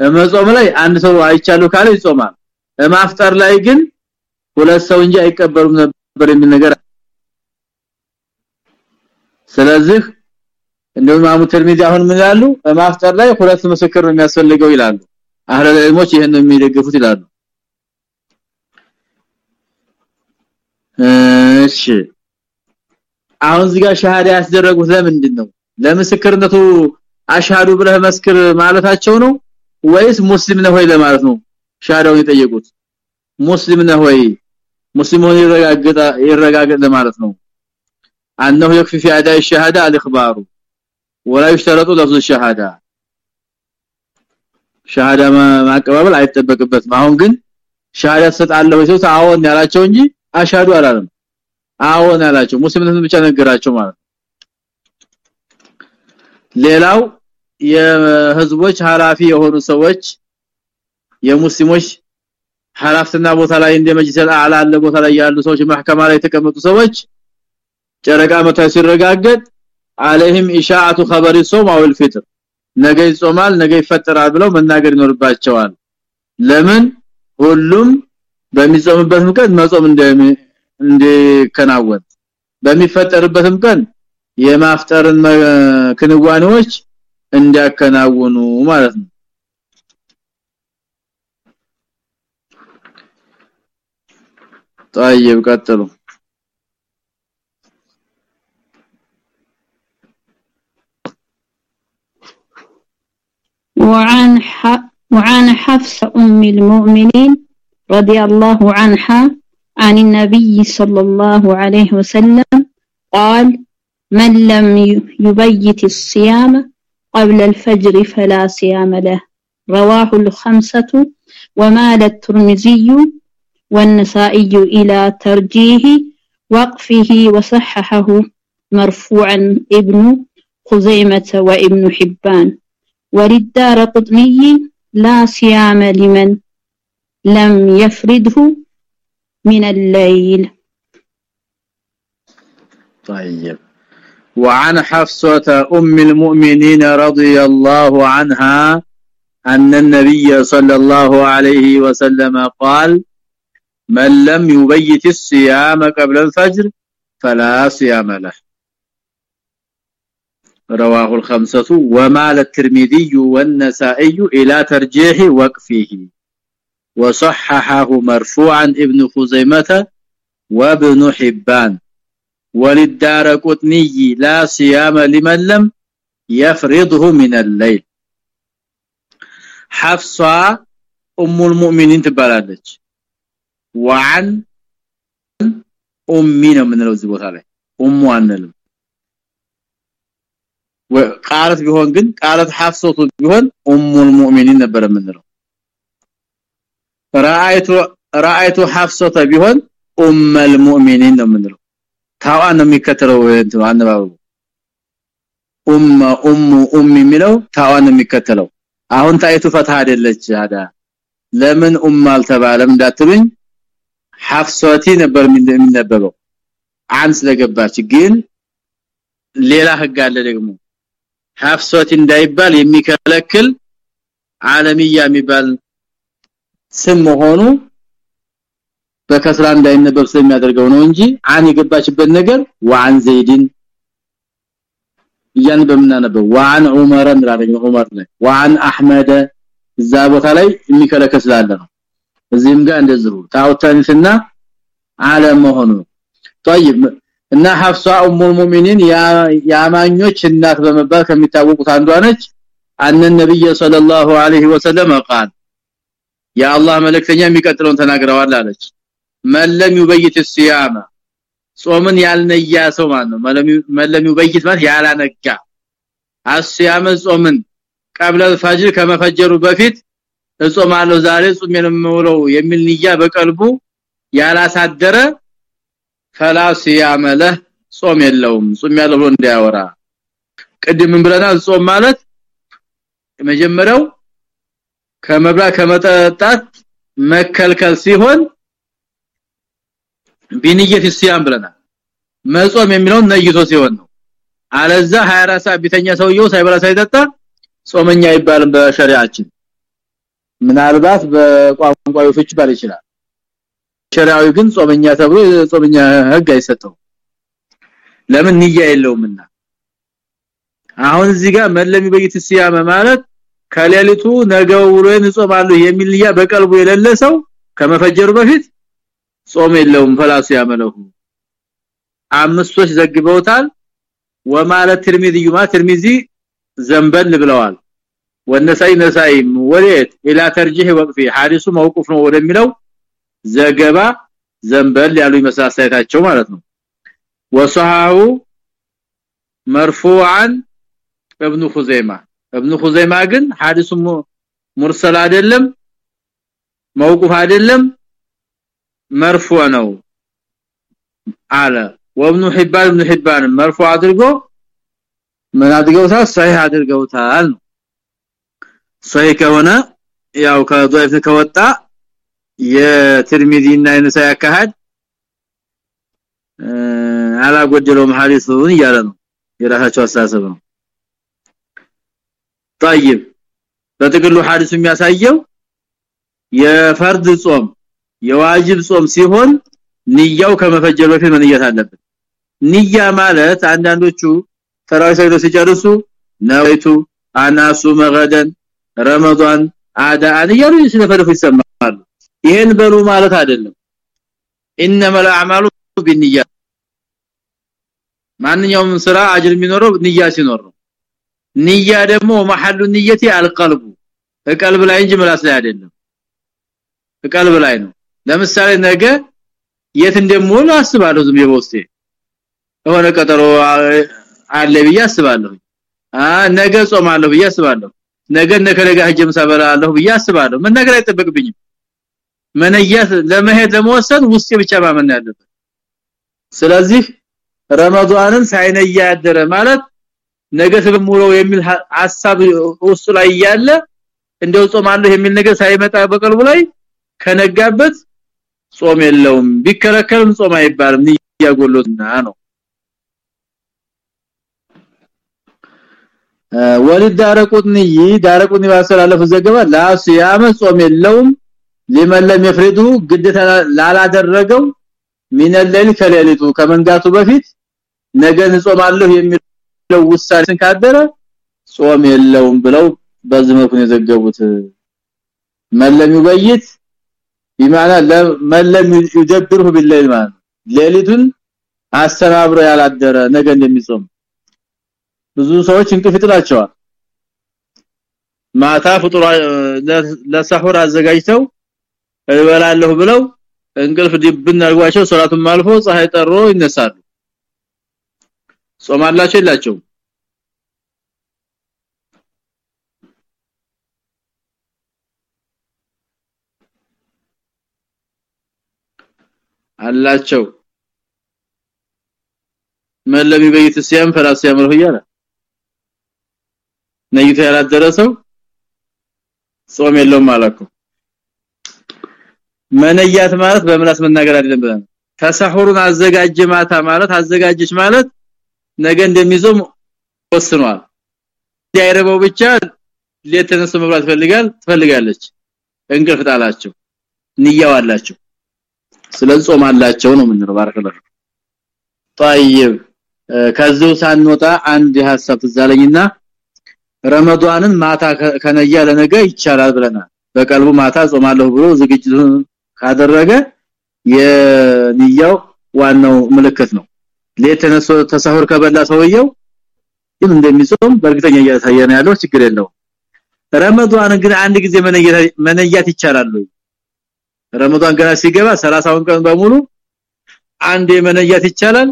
በመጾም ላይ አንድ ሰው አይቻሉ ካለ ይጾማል በማፍጠር ላይ ግን ሁለት ሰው እንጂ አይቀበሉም ነበር የሚል ነገር ስለዚህ እንደውም ማሙ ተርሚዚ አሁን ምን ያሉ በማፍጠር ላይ ሁለት ምስክር ነው የሚያስፈልገው ይላሉ አህለ ዒልሞች ይሄን የሚደግፉት ይላሉ እሺ አሁን እዚህ ጋር ሻሃዳ ያስደረጉት ለምንድን ነው ለምስክርነቱ አሻዱ ብለህ መስክር ማለታቸው ነው ወይስ ሙስሊም ነው ወይ ለማለት ነው ሻሃዳውን የጠየቁት ሙስሊም ነው ወይ ሙስሊም ሆኖ ይረጋገጣ ይረጋገጥ ለማለት ነው انه يكفي في اداء الشهاده الاخبار ولا يشترط لفظ الشهاده ሻሃዳ ማቀባበል አይተበቅበትም አሁን ግን ሻሃዳ ሰጣለሁ ሰው አዎን ያላቸው እንጂ አሻዱ አላለም አዎን ያላቸው ሙስሊምነትን ብቻ ነገራቸው ማለት ሌላው የህዝቦች ሐላፊ የሆኑ ሰዎች የሙስሊሞች ሐላፍትና ቦታ ላይ እንደ መጅሊስ አላለ ቦታ ላይ ያሉ ሰዎች ማህከማ ላይ የተቀመጡ ሰዎች ጨረቃ መታ ሲረጋገጥ عليهم اشاعه خبر الصوم او الفطر ነገ ይጾማል ነገ ይፈጠራል ብለው መናገር ይኖርባቸዋል ለምን ሁሉም በሚጾምበት ቀን መጾም እንደከናወን በሚፈጠርበትም ቀን የማፍጠርን ክንዋኔዎች እንዲያከናውኑ ማለት ነው طيب ቀጥሉ وعن وعن أم المؤمنين رضي الله عنها عن النبي صلى الله عليه وسلم قال من لم يبيت الصيام قبل الفجر فلا صيام له رواه الخمسة ومال الترمذي والنسائي إلى ترجيه وقفه وصححه مرفوعا ابن خزيمة وابن حبان. وللدار قطني لا صيام لمن لم يفرده من الليل. طيب. وعن حفصة أم المؤمنين رضي الله عنها أن النبي صلى الله عليه وسلم قال من لم يبيت الصيام قبل الفجر فلا صيام له. رواه الخمسه ومال الترمذي والنسائي الى ترجيح وقفه وصححه مرفوعا ابن خزيمه وابن حبان وللدارقطني لا صيام لمن لم يفرضه من الليل حفصه ام المؤمنين تبارالج وعن امنا من الوزبوت عليه ام وانلم ቃለት ቢሆን ግን ቃለት ሐፍሶቱ ቢሆን ኡሙል ሙእሚኒን ነበር የምንለው። ራአይቱ ራአይቱ ሐፍሶተ ቢሆን ኡመል ሙእሚኒን ነው የምንለው። ታዋ ነው የሚከተለው እንትን አነባቡ ኡመ ኡሙ ኡሚ የሚለው ታዋ ነው የሚከተለው። አሁን ታይቱ ፈታ አይደለች አዳ። ለምን ኡም አልተባለም እንዳትብኝ ሐፍሶቲ ነበር የሚነበበው። አንስ ለገባች ግን ሌላ ህግ አለ ደግሞ። ሐፍሶቲ እንዳይባል የሚከለክል ዓለሚያ የሚባል ስም መሆኑ በከስራ እንዳይነበብ ስለሚያደርገው ነው እንጂ አን የገባችበት ነገር ወአን ዘይድን ያን በምናነበው ወአን ዑመር እንላለን ዑመር ላይ ወአን አህመድ እዛ ቦታ ላይ የሚከለከል ስላለ ነው እዚህም ጋር እንደዚሁ ታውታንስና ዓለም መሆኑ طيب እና ሐፍሷ ኡሙ ሙእሚኒን ያማኞች እናት በመባል ከሚታወቁት አንዷ ነች አነ ነብይ ሰለላሁ ዐለይሂ ወሰለም قال ያ አላህ መልእክተኛ የሚቀጥለውን ተናግረዋል አለች መለም ይበይት الصيام ጾምን ያልነያ ሰው ማለት ነው መለም ይበይት ማለት ያላነጋ አስያመ ጾምን ቀብለ ፈጅር ከመፈጀሩ በፊት እጾማለሁ ዛሬ ጾሜን የምውለው የሚል ንያ በቀልቡ ያላሳደረ ፈላ ሲያመ ለህ ጾም የለውም። ጾም ያለው እንዲያወራ ቅድም ብለናል? ጾም ማለት የመጀመሪያው ከመብላ ከመጠጣት መከልከል ሲሆን ቢንየት ሲያም ብለናል። መጾም የሚለው ነይቶ ሲሆን ነው። አለዛ 24 ሰዓት ቢተኛ ሰውየው ሳይበላ ሳይጠጣ ጾመኛ አይባልም በሸሪዓችን። ምናልባት በቋንቋው ፍች ባል ይችላል ሸሪዓዊ ግን ጾመኛ ተብሎ ጾመኛ ህግ አይሰጠው ለምን? ንያ የለውምና። አሁን እዚህ ጋር መለም ይበይት ሲያመ ማለት ከሌሊቱ ነገው ውሎን እጾማለሁ የሚል ንያ በቀልቡ የሌለ ሰው ከመፈጀሩ በፊት ጾም የለውም ፈላሱ ያመለሁ አምስቶች ዘግበውታል። ወማለት ትርሚዚ ትርሚዚ ዘንበል ብለዋል። ወነሳይ ነሳይም ወሌት ኢላ ተርጂህ ወቅፊ ሐዲሱ መውቁፍ ነው ወደሚለው ዘገባ ዘንበል ያሉ ይመስላሳይታቸው ማለት ነው። ወሰሃው مرفوعا ابن خزيمه ابن خزيمه ግን ሐዲሱ ሙርሰል አይደለም መውቁፍ አይደለም مرفوع ነው አለ። ወብኑ ሒባን ابن ሒባን مرفوع አድርጎ ምን አድርገውታል? صحيح አድርገውታል صحيح ከሆነ ያው ከضعيف ከወጣ የትርሚዚና የነሳይ አካሃድ አላጎደለውም ሐዲሱን እያለ ነው የራሳቸው አስተሳሰብ ነው طيب በጥቅሉ ሐዲሱ የሚያሳየው የፈርድ ጾም የዋጅብ ጾም ሲሆን ንያው ከመፈጀር በፊት መንየት አለበት ንያ ማለት አንዳንዶቹ ተራዊ ሰግዶ ሲጨርሱ ነውይቱ አናሱ መገደን ረመዳን አዳን እያሉ ሲነፈርፉ ይሰማሉ ይሄን በሉ ማለት አይደለም። ኢንማ አልአዕማሉ ቢንኒያት ማንኛውም ስራ አጅር የሚኖረው ንያ ሲኖር ነው። ንያ ደግሞ መሐሉ ንየቲ አልቀልቡ። ቀልብ ላይ እንጂ ምላስ ላይ አይደለም። ቀልብ ላይ ነው። ለምሳሌ ነገ የት እንደምውል አስባለሁ ዝም በውስጤ። የሆነ ቀጠሮ አለ ብዬ አስባለሁ። ነገ ጾማለሁ ብዬ አስባለሁ። ነገ ነከረጋ ሀጅም ሰበራለሁ ብዬ አስባለሁ። ምን ነገር አይጠበቅብኝም መነያት ለመሄድ ለመወሰን ውስጤ ብቻ ማመን ያለበት። ስለዚህ ረመዳንን ሳይነያ ያደረ ማለት ነገ ተበሙረው የሚል ሐሳብ ውስጡ ላይ ያለ እንደው ጾማለሁ የሚል ነገር ሳይመጣ በቀልቡ ላይ ከነጋበት ጾም የለውም። ቢከለከልም ጾም አይባልም። ያጎሎትና ነው። ወሊድ ዳረቁትኒ ዳረቁትኒ ባሰላለፈ ዘገባ ላሲያመ ጾም የለውም ሊመለም ይፍሪዱ ግዴታ ላላደረገው ሚን الليل ከሌሊቱ ከመንጋቱ በፊት ነገ እንጾማለሁ የሚለው ውሳኔን ካደረ ጾም የለውም ብለው በዚህ መልኩ ነው የዘገቡት መለም ይበይት بمعنى መለም ይደብሩ بالليل ማለት ሌሊቱን አስተባብሮ ያላደረ ነገ እንደሚጾም ብዙ ሰዎች እንቅልፍ ይጥላቸዋል ማታ ፍጡራ ለሰሁር አዘጋጅተው እበላለሁ ብለው እንቅልፍ ዲብን አርጓቸው ሶላቱን ማልፎ ፀሐይ ጠሮ ይነሳሉ። ጾማላቸው ይላቸው አላቸው። መለም ይበይት ሲያም ፈራስ ያምረው ይያለ ነይቶ ያላደረሰው ጾም የለውም ማለኩ መነያት ማለት በምላስ መናገር አይደለም ብለን ተሰሁሩን አዘጋጀ ማታ ማለት አዘጋጀች ማለት ነገ እንደሚጾም ወስኗል ያይረበው ብቻ ለተነሱ መብራት ፈልጋል ትፈልጋለች እንቅልፍ ጣላቸው ንያው አላቸው ስለዚህ ጾም አላቸው ነው ምን ባረከላሁ طيب ከዚህ ሳንወጣ አንድ ሐሳብ ትዛለኝና ረመዳንን ማታ ከነያ ለነገ ይቻላል ብለናል በቀልቡ ማታ ጾማለሁ ብሎ ዝግጅቱን ካደረገ የንያው ዋናው ምልክት ነው። ለተነሶ ተሳሁር ከበላ ሰውየው ግን እንደሚጾም በእርግጠኛ እያሳየነ ያለው። ችግር የለው ረመዳን ግን አንድ ጊዜ መነያት ይቻላል ወይ? ረመዳን ገና ሲገባ 30ውን ቀን በሙሉ አንድ መነያት ይቻላል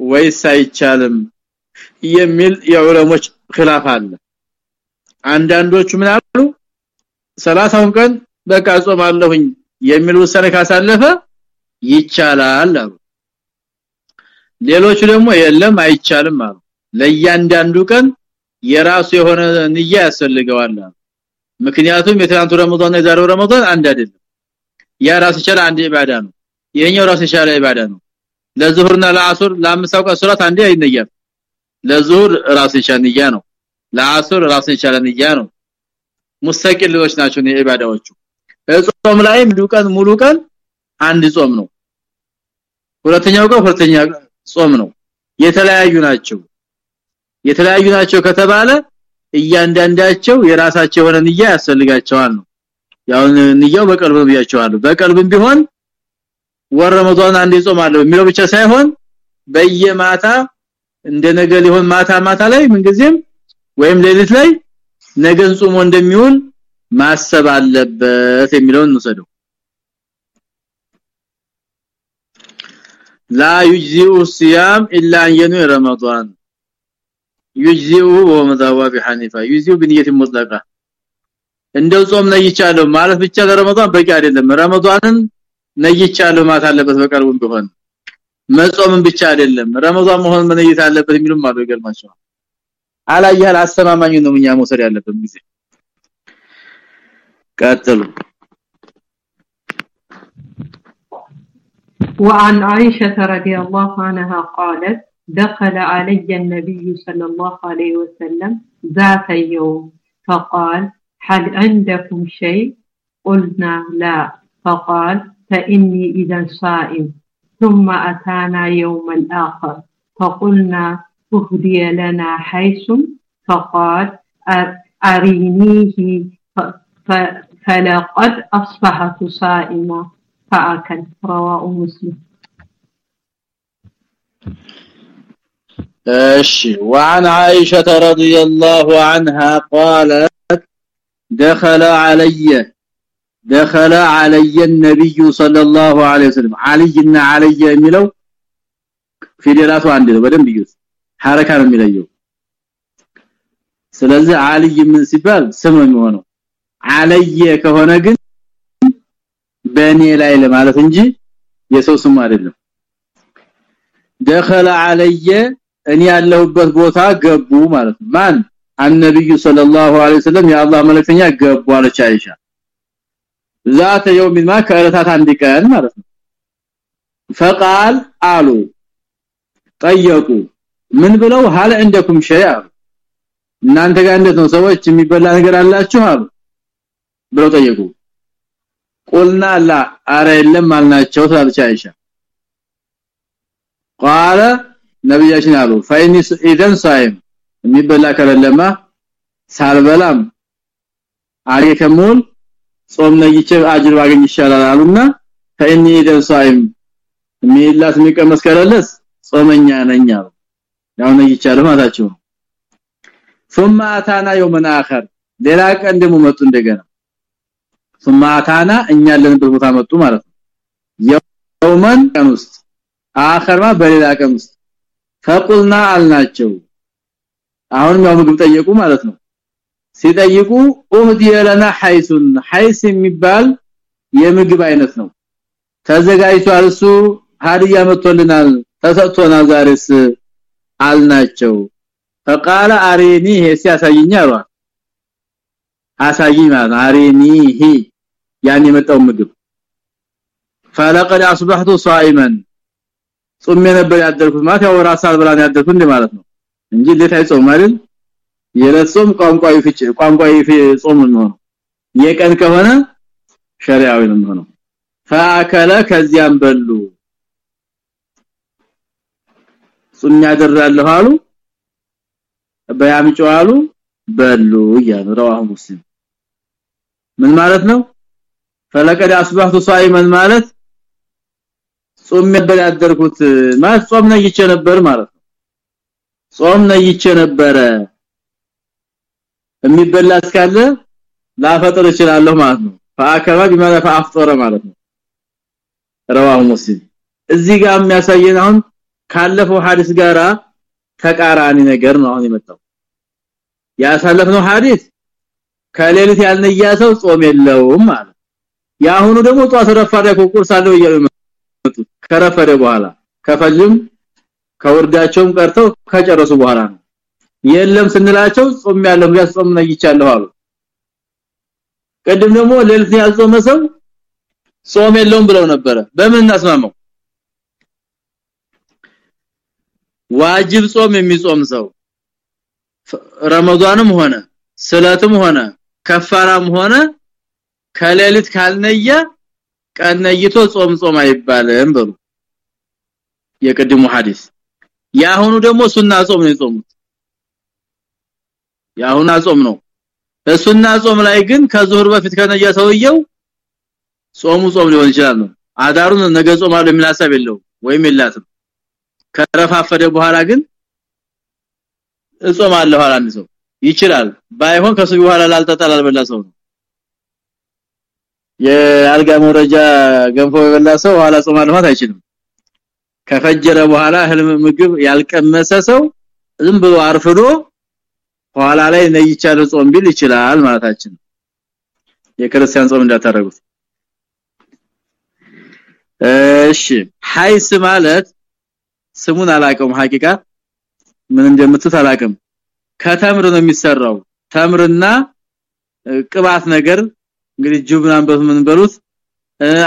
ወይስ አይቻልም የሚል የዑለሞች ኺላፍ አለ። አንዳንዶቹ ምን አሉ? 30ውን ቀን በቃ ጾማለሁኝ የሚል ውሳኔ ካሳለፈ ይቻላል አሉ። ሌሎቹ ደግሞ የለም አይቻልም አሉ። ለእያንዳንዱ ቀን የራሱ የሆነ ንያ ያስፈልገዋል ምክንያቱም የትናንቱ ረመዳን የዛሬው ረመዳን አንድ አይደለም። ያ ራስ ይችላል አንድ ኢባዳ ነው። ይሄኛው ራስ ይችላል ኢባዳ ነው። ለዙህርና ለአሱር ለአምስት ቀን አንዴ አይነያም። ለዙህር ራስ ይችላል ንያ ነው። ለአሱር ራስ ይችላል ንያ ነው። ሙስተቂሎች ናቸው ኢባዳዎቹ ጾም ላይ ሙሉ ቀን ሙሉ ቀን አንድ ጾም ነው። ሁለተኛው ቀን ሁለተኛ ጾም ነው። የተለያዩ ናቸው። የተለያዩ ናቸው ከተባለ እያንዳንዳቸው የራሳቸው የሆነ ንያ ያስፈልጋቸዋል ነው። ያው ንያው በቀልብ ነው በቀልብም ቢሆን ወር አንድ ጾማለሁ የሚለው ብቻ ሳይሆን በየማታ እንደነገ ሊሆን ማታ ማታ ላይ ምንጊዜም ወይም ሌሊት ላይ ነገን ጾሞ እንደሚውል ማሰብ አለበት የሚለውን እንሰደው لا يجزئ الصيام الا ان ينوي رمضان يجزئ ومذهب ابي حنيفه يجزئ بنيه مطلقه እንደው ጾም ነይቻለሁ ማለት ብቻ ለረመዳን በቂ አይደለም ረመዳንን ነይቻለሁ ማለት አለበት በቀርቡም ቢሆን መጾምን ብቻ አይደለም ረመዳን መሆን መነየት አለበት የሚሉም አሉ ይገርማቸዋል አላያል አስተማማኝ ነው ምኛ መውሰድ ያለበት ጊዜ قاتل. وعن عائشة رضي الله عنها قالت دخل علي النبي صلى الله عليه وسلم ذات يوم فقال هل عندكم شيء؟ قلنا لا. فقال فإني إذا صائم ثم أتانا يوم الآخر. فقلنا أهدي لنا حيث؟ فقال أرينيه. فلقد أصبحت صائما فأكل رواه مسلم ايش وعن عائشة رضي الله عنها قالت دخل علي دخل علي النبي صلى الله عليه وسلم علي ان علي የሚለው ፊደላቱ አንድ ነው በደንብ ይዩት ሐረካ ነው የሚለየው ስለዚህ አልይ ምን ሲባል ስም ነው የሚሆነው አለየ ከሆነ ግን በእኔ ላይ ለማለት እንጂ የሰው ስም አይደለም دخل علي እኔ ያለሁበት ቦታ ገቡ ማለት ነው ማን النبي صلى الله عليه وسلم يا الله መልእክተኛ ገቡ አለች አይሻ ذات يوم ما ከዕለታት አንድ ቀን ማለት ነው فقال አሉ ጠየቁ ምን ብለው ሀለ እንደኩም ሸያ እናንተ ጋር እንዴት ነው ሰዎች የሚበላ ነገር አላችሁ አሉ ብለው ጠየቁ ቁልና ላ አረ የለም አልናቸው ታለች አይሻ ቃለ ነብያችን አሉ ፈይኒስ ኢደን ሳይም የሚበላ ከለለማ ሳልበላም አሬ ከሞል ጾም ነይቼ አጅር ባገኝ ይሻላል አሉና ፈይኒ ኢደን ሳይም ሚላስ የሚቀመስ ከለለስ ጾመኛ ነኝ አሉ ያው ነይቻለሁ ማታቸው ثم اتانا يوم اخر ሌላ ቀን ደግሞ መጡ እንደገና ثم اتانا እኛ ያለንበት ቦታ መጡ ማለት ነው የውመን ቀን ውስጥ አኸርማ በሌላ ቀን ውስጥ ፈቁልና አልናቸው አሁንም ያው ምግብ ጠየቁ ማለት ነው ሲጠይቁ ኡህዲ ለና ሐይሱን ሐይስ የሚባል የምግብ አይነት ነው ተዘጋጅቷል እሱ ሀዲያ መጥቶልናል ተሰጥቶናል ዛሬስ አልናቸው فقال اريني ሲያሳይኝ አሏት አሳይኝ ማለት አሪኒሂ ያን የመጣው ምግብ فلقد اصبحت صائما ጾም ነበር ያደርኩት ማለት ያው ራስ አልበላን ያደርኩት እንደ ማለት ነው እንጂ እንዴት አይጾም አይደል የለጾም ቋንቋዊ ፍጭ ቋንቋዊ ጾም ነው የቀን ከሆነ ሸሪዓዊ ነው ነው فاكل ከዚያም በሉ ጾም ያደራለሁ አሉ በያምጮ አሉ በሉ ይያሉ ረዋሁ ሙስሊም ምን ማለት ነው? ፈለቀድ አስባህቱ ሷይመን ማለት? ጾም ነበር ያደርኩት ማለት ጾም ነይቼ ነበር ማለት ነው። ጾም ነይቼ ነበረ። የሚበላ እስካለ ላፈጥር እችላለሁ ማለት ነው። ፈአከባ ቢማላ ፈአፍጠረ ማለት ነው። ረዋሁ ሙስሊም። እዚህ ጋር የሚያሳየን አሁን ካለፈው ሐዲስ ጋራ ተቃራኒ ነገር ነው አሁን የመጣው። ያሳለፍነው ሐዲስ ከሌሊት ያልነያ ሰው ጾም የለውም ማለት ያሁኑ ደግሞ ጧት ረፋዳ ቁርስ አለው እያሉት ከረፈደ በኋላ ከፈጅም ከወርዳቸውም ቀርተው ከጨረሱ በኋላ ነው። የለም ስንላቸው ጾም ያለው ያጾም ነይቻለሁ አሉ። ቀድም ደግሞ ሌሊት ያልጾመ ሰው ጾም የለውም ብለው ነበረ። በምን እናስማማው? ዋጅብ ጾም የሚጾም ሰው ረመዳንም ሆነ ስለትም ሆነ ከፋራም ሆነ ከሌሊት ካልነየ ቀነይቶ ጾም ጾም አይባልም ብሉ የቀድሙ ሐዲስ። ያሁኑ ደግሞ ሱና ጾም ነው የጾሙት። ያሁኑ ጾም ነው። ሱና ጾም ላይ ግን ከዙህር በፊት ከነየ ሰውየው ጾሙ ጾም ሊሆን ይችላል ነው። አዳሩን ነገ ጾማለሁ የሚል ሐሳብ የለው ወይም የላትም። ከረፋፈደ በኋላ ግን እጾማለሁ አላንድ ይችላል። ባይሆን ከሱ በኋላ ላልጠጣል አልበላ ሰው ነው። የአልጋ መረጃ ገንፎ የበላ ሰው ጾማለሁ ማለት አይችልም። ከፈጀረ በኋላ ህልም ምግብ ያልቀመሰ ሰው ዝም ብሎ አርፍዶ ኋላ ላይ ነይቻለ ጾም ቢል ይችላል ማለታችን የክርስቲያን ጾም እንዳታረጉት እሺ ሐይስ ማለት ስሙን አላቀም ሐቂቃ ምን እንደምትት አላቅም ከተምር ነው የሚሰራው። ተምርና ቅባት ነገር እንግዲህ ጁብናን በምን በሉት?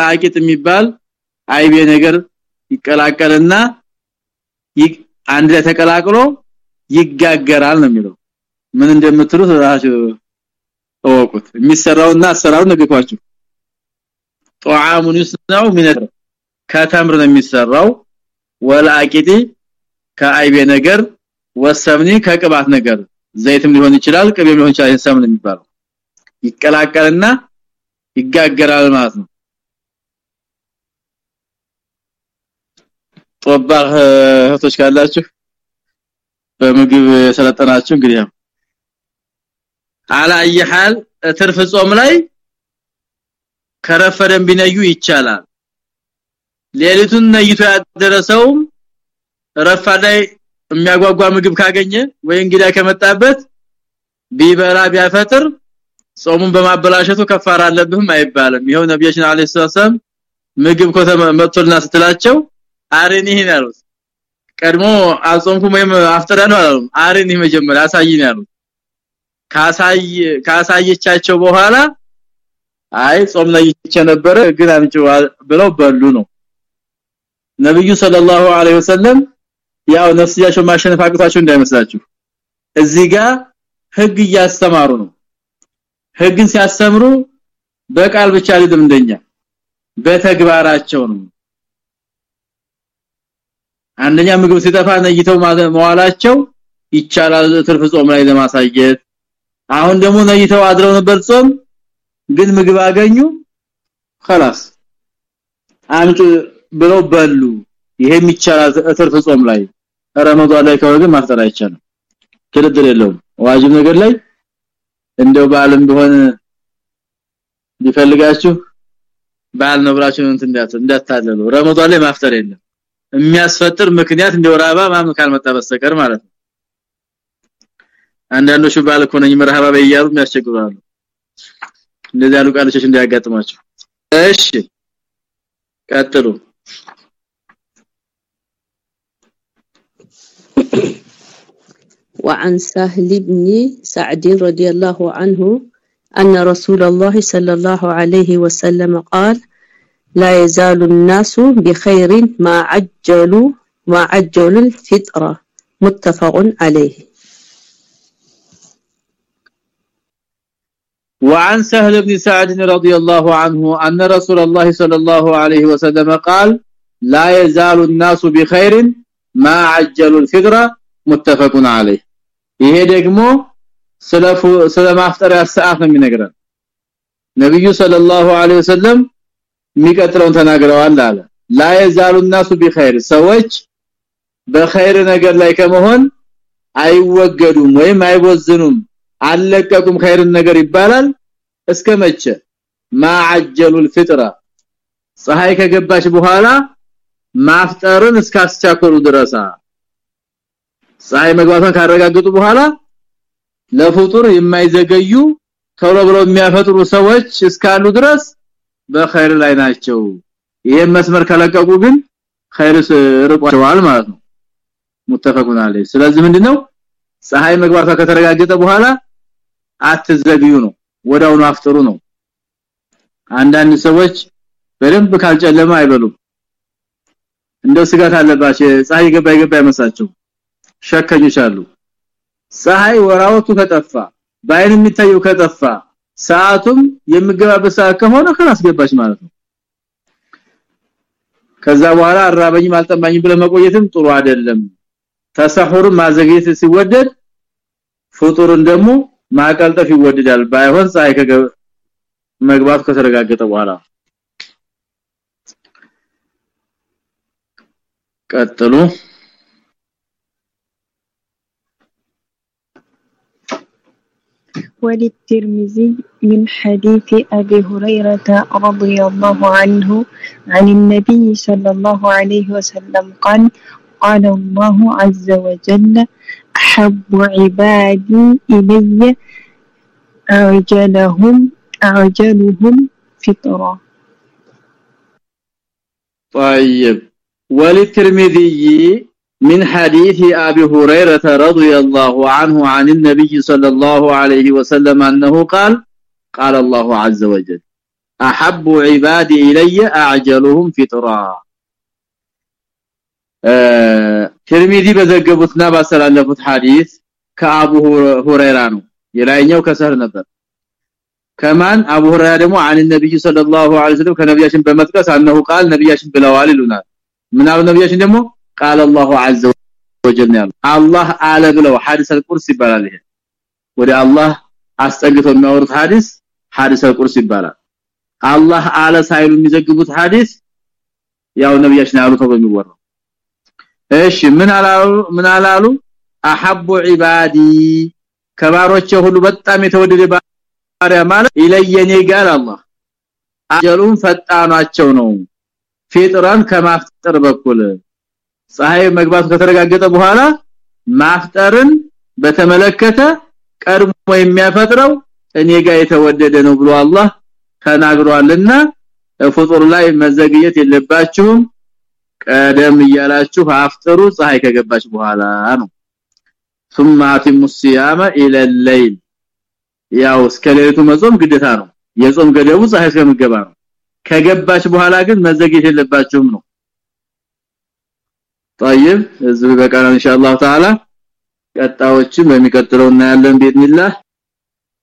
አቂጥ የሚባል አይቤ ነገር ይቀላቀልና አንድ ላይ ተቀላቅሎ ይጋገራል ነው የሚለው። ምን እንደምትሉት ራሱ ተወቁት የሚሰራውና አሰራሩ ነገርኳችሁ ጧዓሙን ይስናው ምን ከተምር ነው የሚሰራው። ወላቂቲ ከአይቤ ነገር ወሰምኒ ከቅባት ነገር ዘይትም ሊሆን ይችላል ቅቤም ሊሆን ይችላል ሰምን የሚባለው ይቀላቀልና ይጋገራል ማለት ነው። ጦባህ እህቶች ካላችሁ በምግብ ሰለጠናችሁ እንግዲህ አላየ ሐል ትርፍ ጾም ላይ ከረፈደን ቢነዩ ይቻላል። ሌሊቱን ነይቶ ያደረሰውም ረፋ ላይ የሚያጓጓ ምግብ ካገኘ ወይ እንግዳ ከመጣበት ቢበላ ቢያፈጥር ጾሙን በማበላሸቱ ከፋራ አለብህም አይባልም። ይሄው ነብያችን አለይሂ ሰላም ምግብ ከተመጥቶልና ስትላቸው አሬኒህን ያሉት። ቀድሞ አጾምኩም ወይም አፍጥረን አላሉም። አሬኒህ መጀመሪያ አሳይኝ ያሉት። ካሳይ ካሳየቻቸው በኋላ አይ ጾም ላይ ነበረ ግን አምጪው ብለው በሉ ነው። ነብዩ ሰለላሁ ዐለይሂ ወሰለም ያው ነፍስያቸው ማሸነፍ አቅቷቸው እንዳይመስላችሁ እዚህ ጋር ህግ እያስተማሩ ነው ህግን ሲያስተምሩ በቃል ብቻ አይደለም እንደኛ በተግባራቸው ነው አንደኛ ምግብ ሲጠፋ ነይተው መዋላቸው ይቻላል ትርፍ ጾም ላይ ለማሳየት አሁን ደግሞ ነይተው አድረው ነበር ጾም ግን ምግብ አገኙ خلاص አምጡ ብለው በሉ ይሄም ይቻላል ትርፍ ጾም ላይ። ረመዳን ላይ ከሆነ ማፍጠር አይቻልም። ክርድር የለውም። ዋጅብ ነገር ላይ እንደው በአለም ቢሆን ቢፈልጋችሁ ባል ነው ብላችሁ እንዳታለሉ ረመዳን ላይ ማፍጠር የለም። የሚያስፈጥር ምክንያት እንደው ራባ ማም ካልመጣ በስተቀር ማለት ነው። አንዳንዶቹ ባል እኮ ነኝ መርሃባ በእያሉ የሚያስቸግራሉ እንደዚህ ያሉ ቃሎች እንዳያጋጥማቸው እሺ ቀጥሉ وعن سهل بن سعد رضي الله عنه أن رسول الله صلى الله عليه وسلم قال لا يزال الناس بخير ما عجلوا ما عجلوا الفطرة. متفق عليه. وعن سهل بن سعد رضي الله عنه أن رسول الله صلى الله عليه وسلم قال لا يزال الناس بخير ما عجلوا الفطرة. متفق عليه. ይሄ ደግሞ ስለ ስለ ማፍጠሪያ ሰዓት ነው የሚነግረን ነብዩ ሰለላሁ ዐለይሂ ወሰለም የሚቀጥለውን ተናግረዋል አለ لا يزال الناس بخير ሰዎች በኸይር ነገር ላይ ከመሆን አይወገዱም ወይም አይወዝኑም አለቀቁም ኸይርን ነገር ይባላል እስከ መቼ ማዓጀሉ الفطره ፀሐይ ከገባች በኋላ ማፍጠርን እስካስቻኮሩ ድረሳ ፀሐይ መግባቷን ካረጋገጡ በኋላ ለፍጡር የማይዘገዩ ቶሎ ብለው የሚያፈጥሩ ሰዎች እስካሉ ድረስ በኸይር ላይ ናቸው። ይሄን መስመር ከለቀቁ ግን ኸይር ርቋቸዋል ማለት ነው። ሙተፈቁን አለይ ስለዚህ ምንድነው? ፀሐይ መግባቷ ከተረጋገጠ በኋላ አትዘግዩ ነው። ወዳውኑ አፍጥሩ ነው። አንዳንድ ሰዎች በደንብ ካልጨለማ አይበሉም። እንደው ስጋት አለባቸው። ፀሐይ ገባ ይገባ አይመሳቸው ሸከኞች አሉ ፀሐይ ወራውቱ ከጠፋ ባይን የሚታየው ከጠፋ ሰዓቱም የሚገባበት ሰዓት ከሆነ خلاص ገባች ማለት ነው ከዛ በኋላ አራበኝም አልጠማኝም ብለ መቆየትም ጥሩ አይደለም ተሰሁር ማዘግየት ሲወደድ ፍጡርን ደግሞ ማቀልጠፍ ይወደዳል ባይሆን ፀሐይ መግባት ከተረጋገጠ በኋላ ቀጥሉ وللترمذي من حديث أبي هريرة رضي الله عنه عن النبي صلى الله عليه وسلم قال قال الله عز وجل أحب عبادي إلي أعجلهم أعجلهم فطرا. طيب. وللترمذي من حديث أبي هريرة رضي الله عنه عن النبي صلى الله عليه وسلم أنه قال قال الله عز وجل أحب عبادي إلي أعجلهم فطرا ترمذي በዘገቡትና ባስተላለፉት ሐዲስ ከአቡ ሁረይራ ነው የላይኛው ከሰር ነበር ከማን አቡ ሁረይራ ደግሞ عن النبي صلى الله عليه وسلم ከነብያችን በመጥቀስ አንሁ ቃል ነብያችን ብለዋል ይሉናል ምናሉ ነብያችን ደግሞ قال الله عز وجل ያሉ አላህ አለ ብለው ሐዲስ አልቁርስ ይባላል ይሄ ወደ አላህ አስጠግቶ የሚያወሩት ሐዲስ ሐዲስ አልቁርስ ይባላል አላህ አለ ሳይሉ የሚዘግቡት ሐዲስ ያው ነብያችን ያሉ ተብሎ የሚወራው እሺ ምን አላሉ ምን አላሉ አሐቡ ዒባዲ ከባሮቼ ሁሉ በጣም የተወደደ ባሪያ ማለት ኢለየኔ ጋር አላህ አጀሉን ፈጣናቸው ነው ፊጥራን ከማፍጠር በኩል ፀሐይ መግባቱ ከተረጋገጠ በኋላ ማፍጠርን በተመለከተ ቀድሞ የሚያፈጥረው እኔ ጋር የተወደደ ነው ብሎ አላህ ተናግሯልና ፍጡር ላይ መዘግየት የለባችሁም ቀደም እያላችሁ አፍጥሩ ፀሐይ ከገባች በኋላ ነው ثم اتموا الصيام الى الليل ያው እስከ ሌሊቱ መጾም ግዴታ ነው የጾም ገደቡ ፀሐይ እስከምገባ ነው ከገባች በኋላ ግን መዘግየት የለባችሁም ነው طيب እዚህ በቃና ኢንሻአላህ ተዓላ ቀጣዮችን በሚቀጥለው እናያለን ቢኢዝኒላህ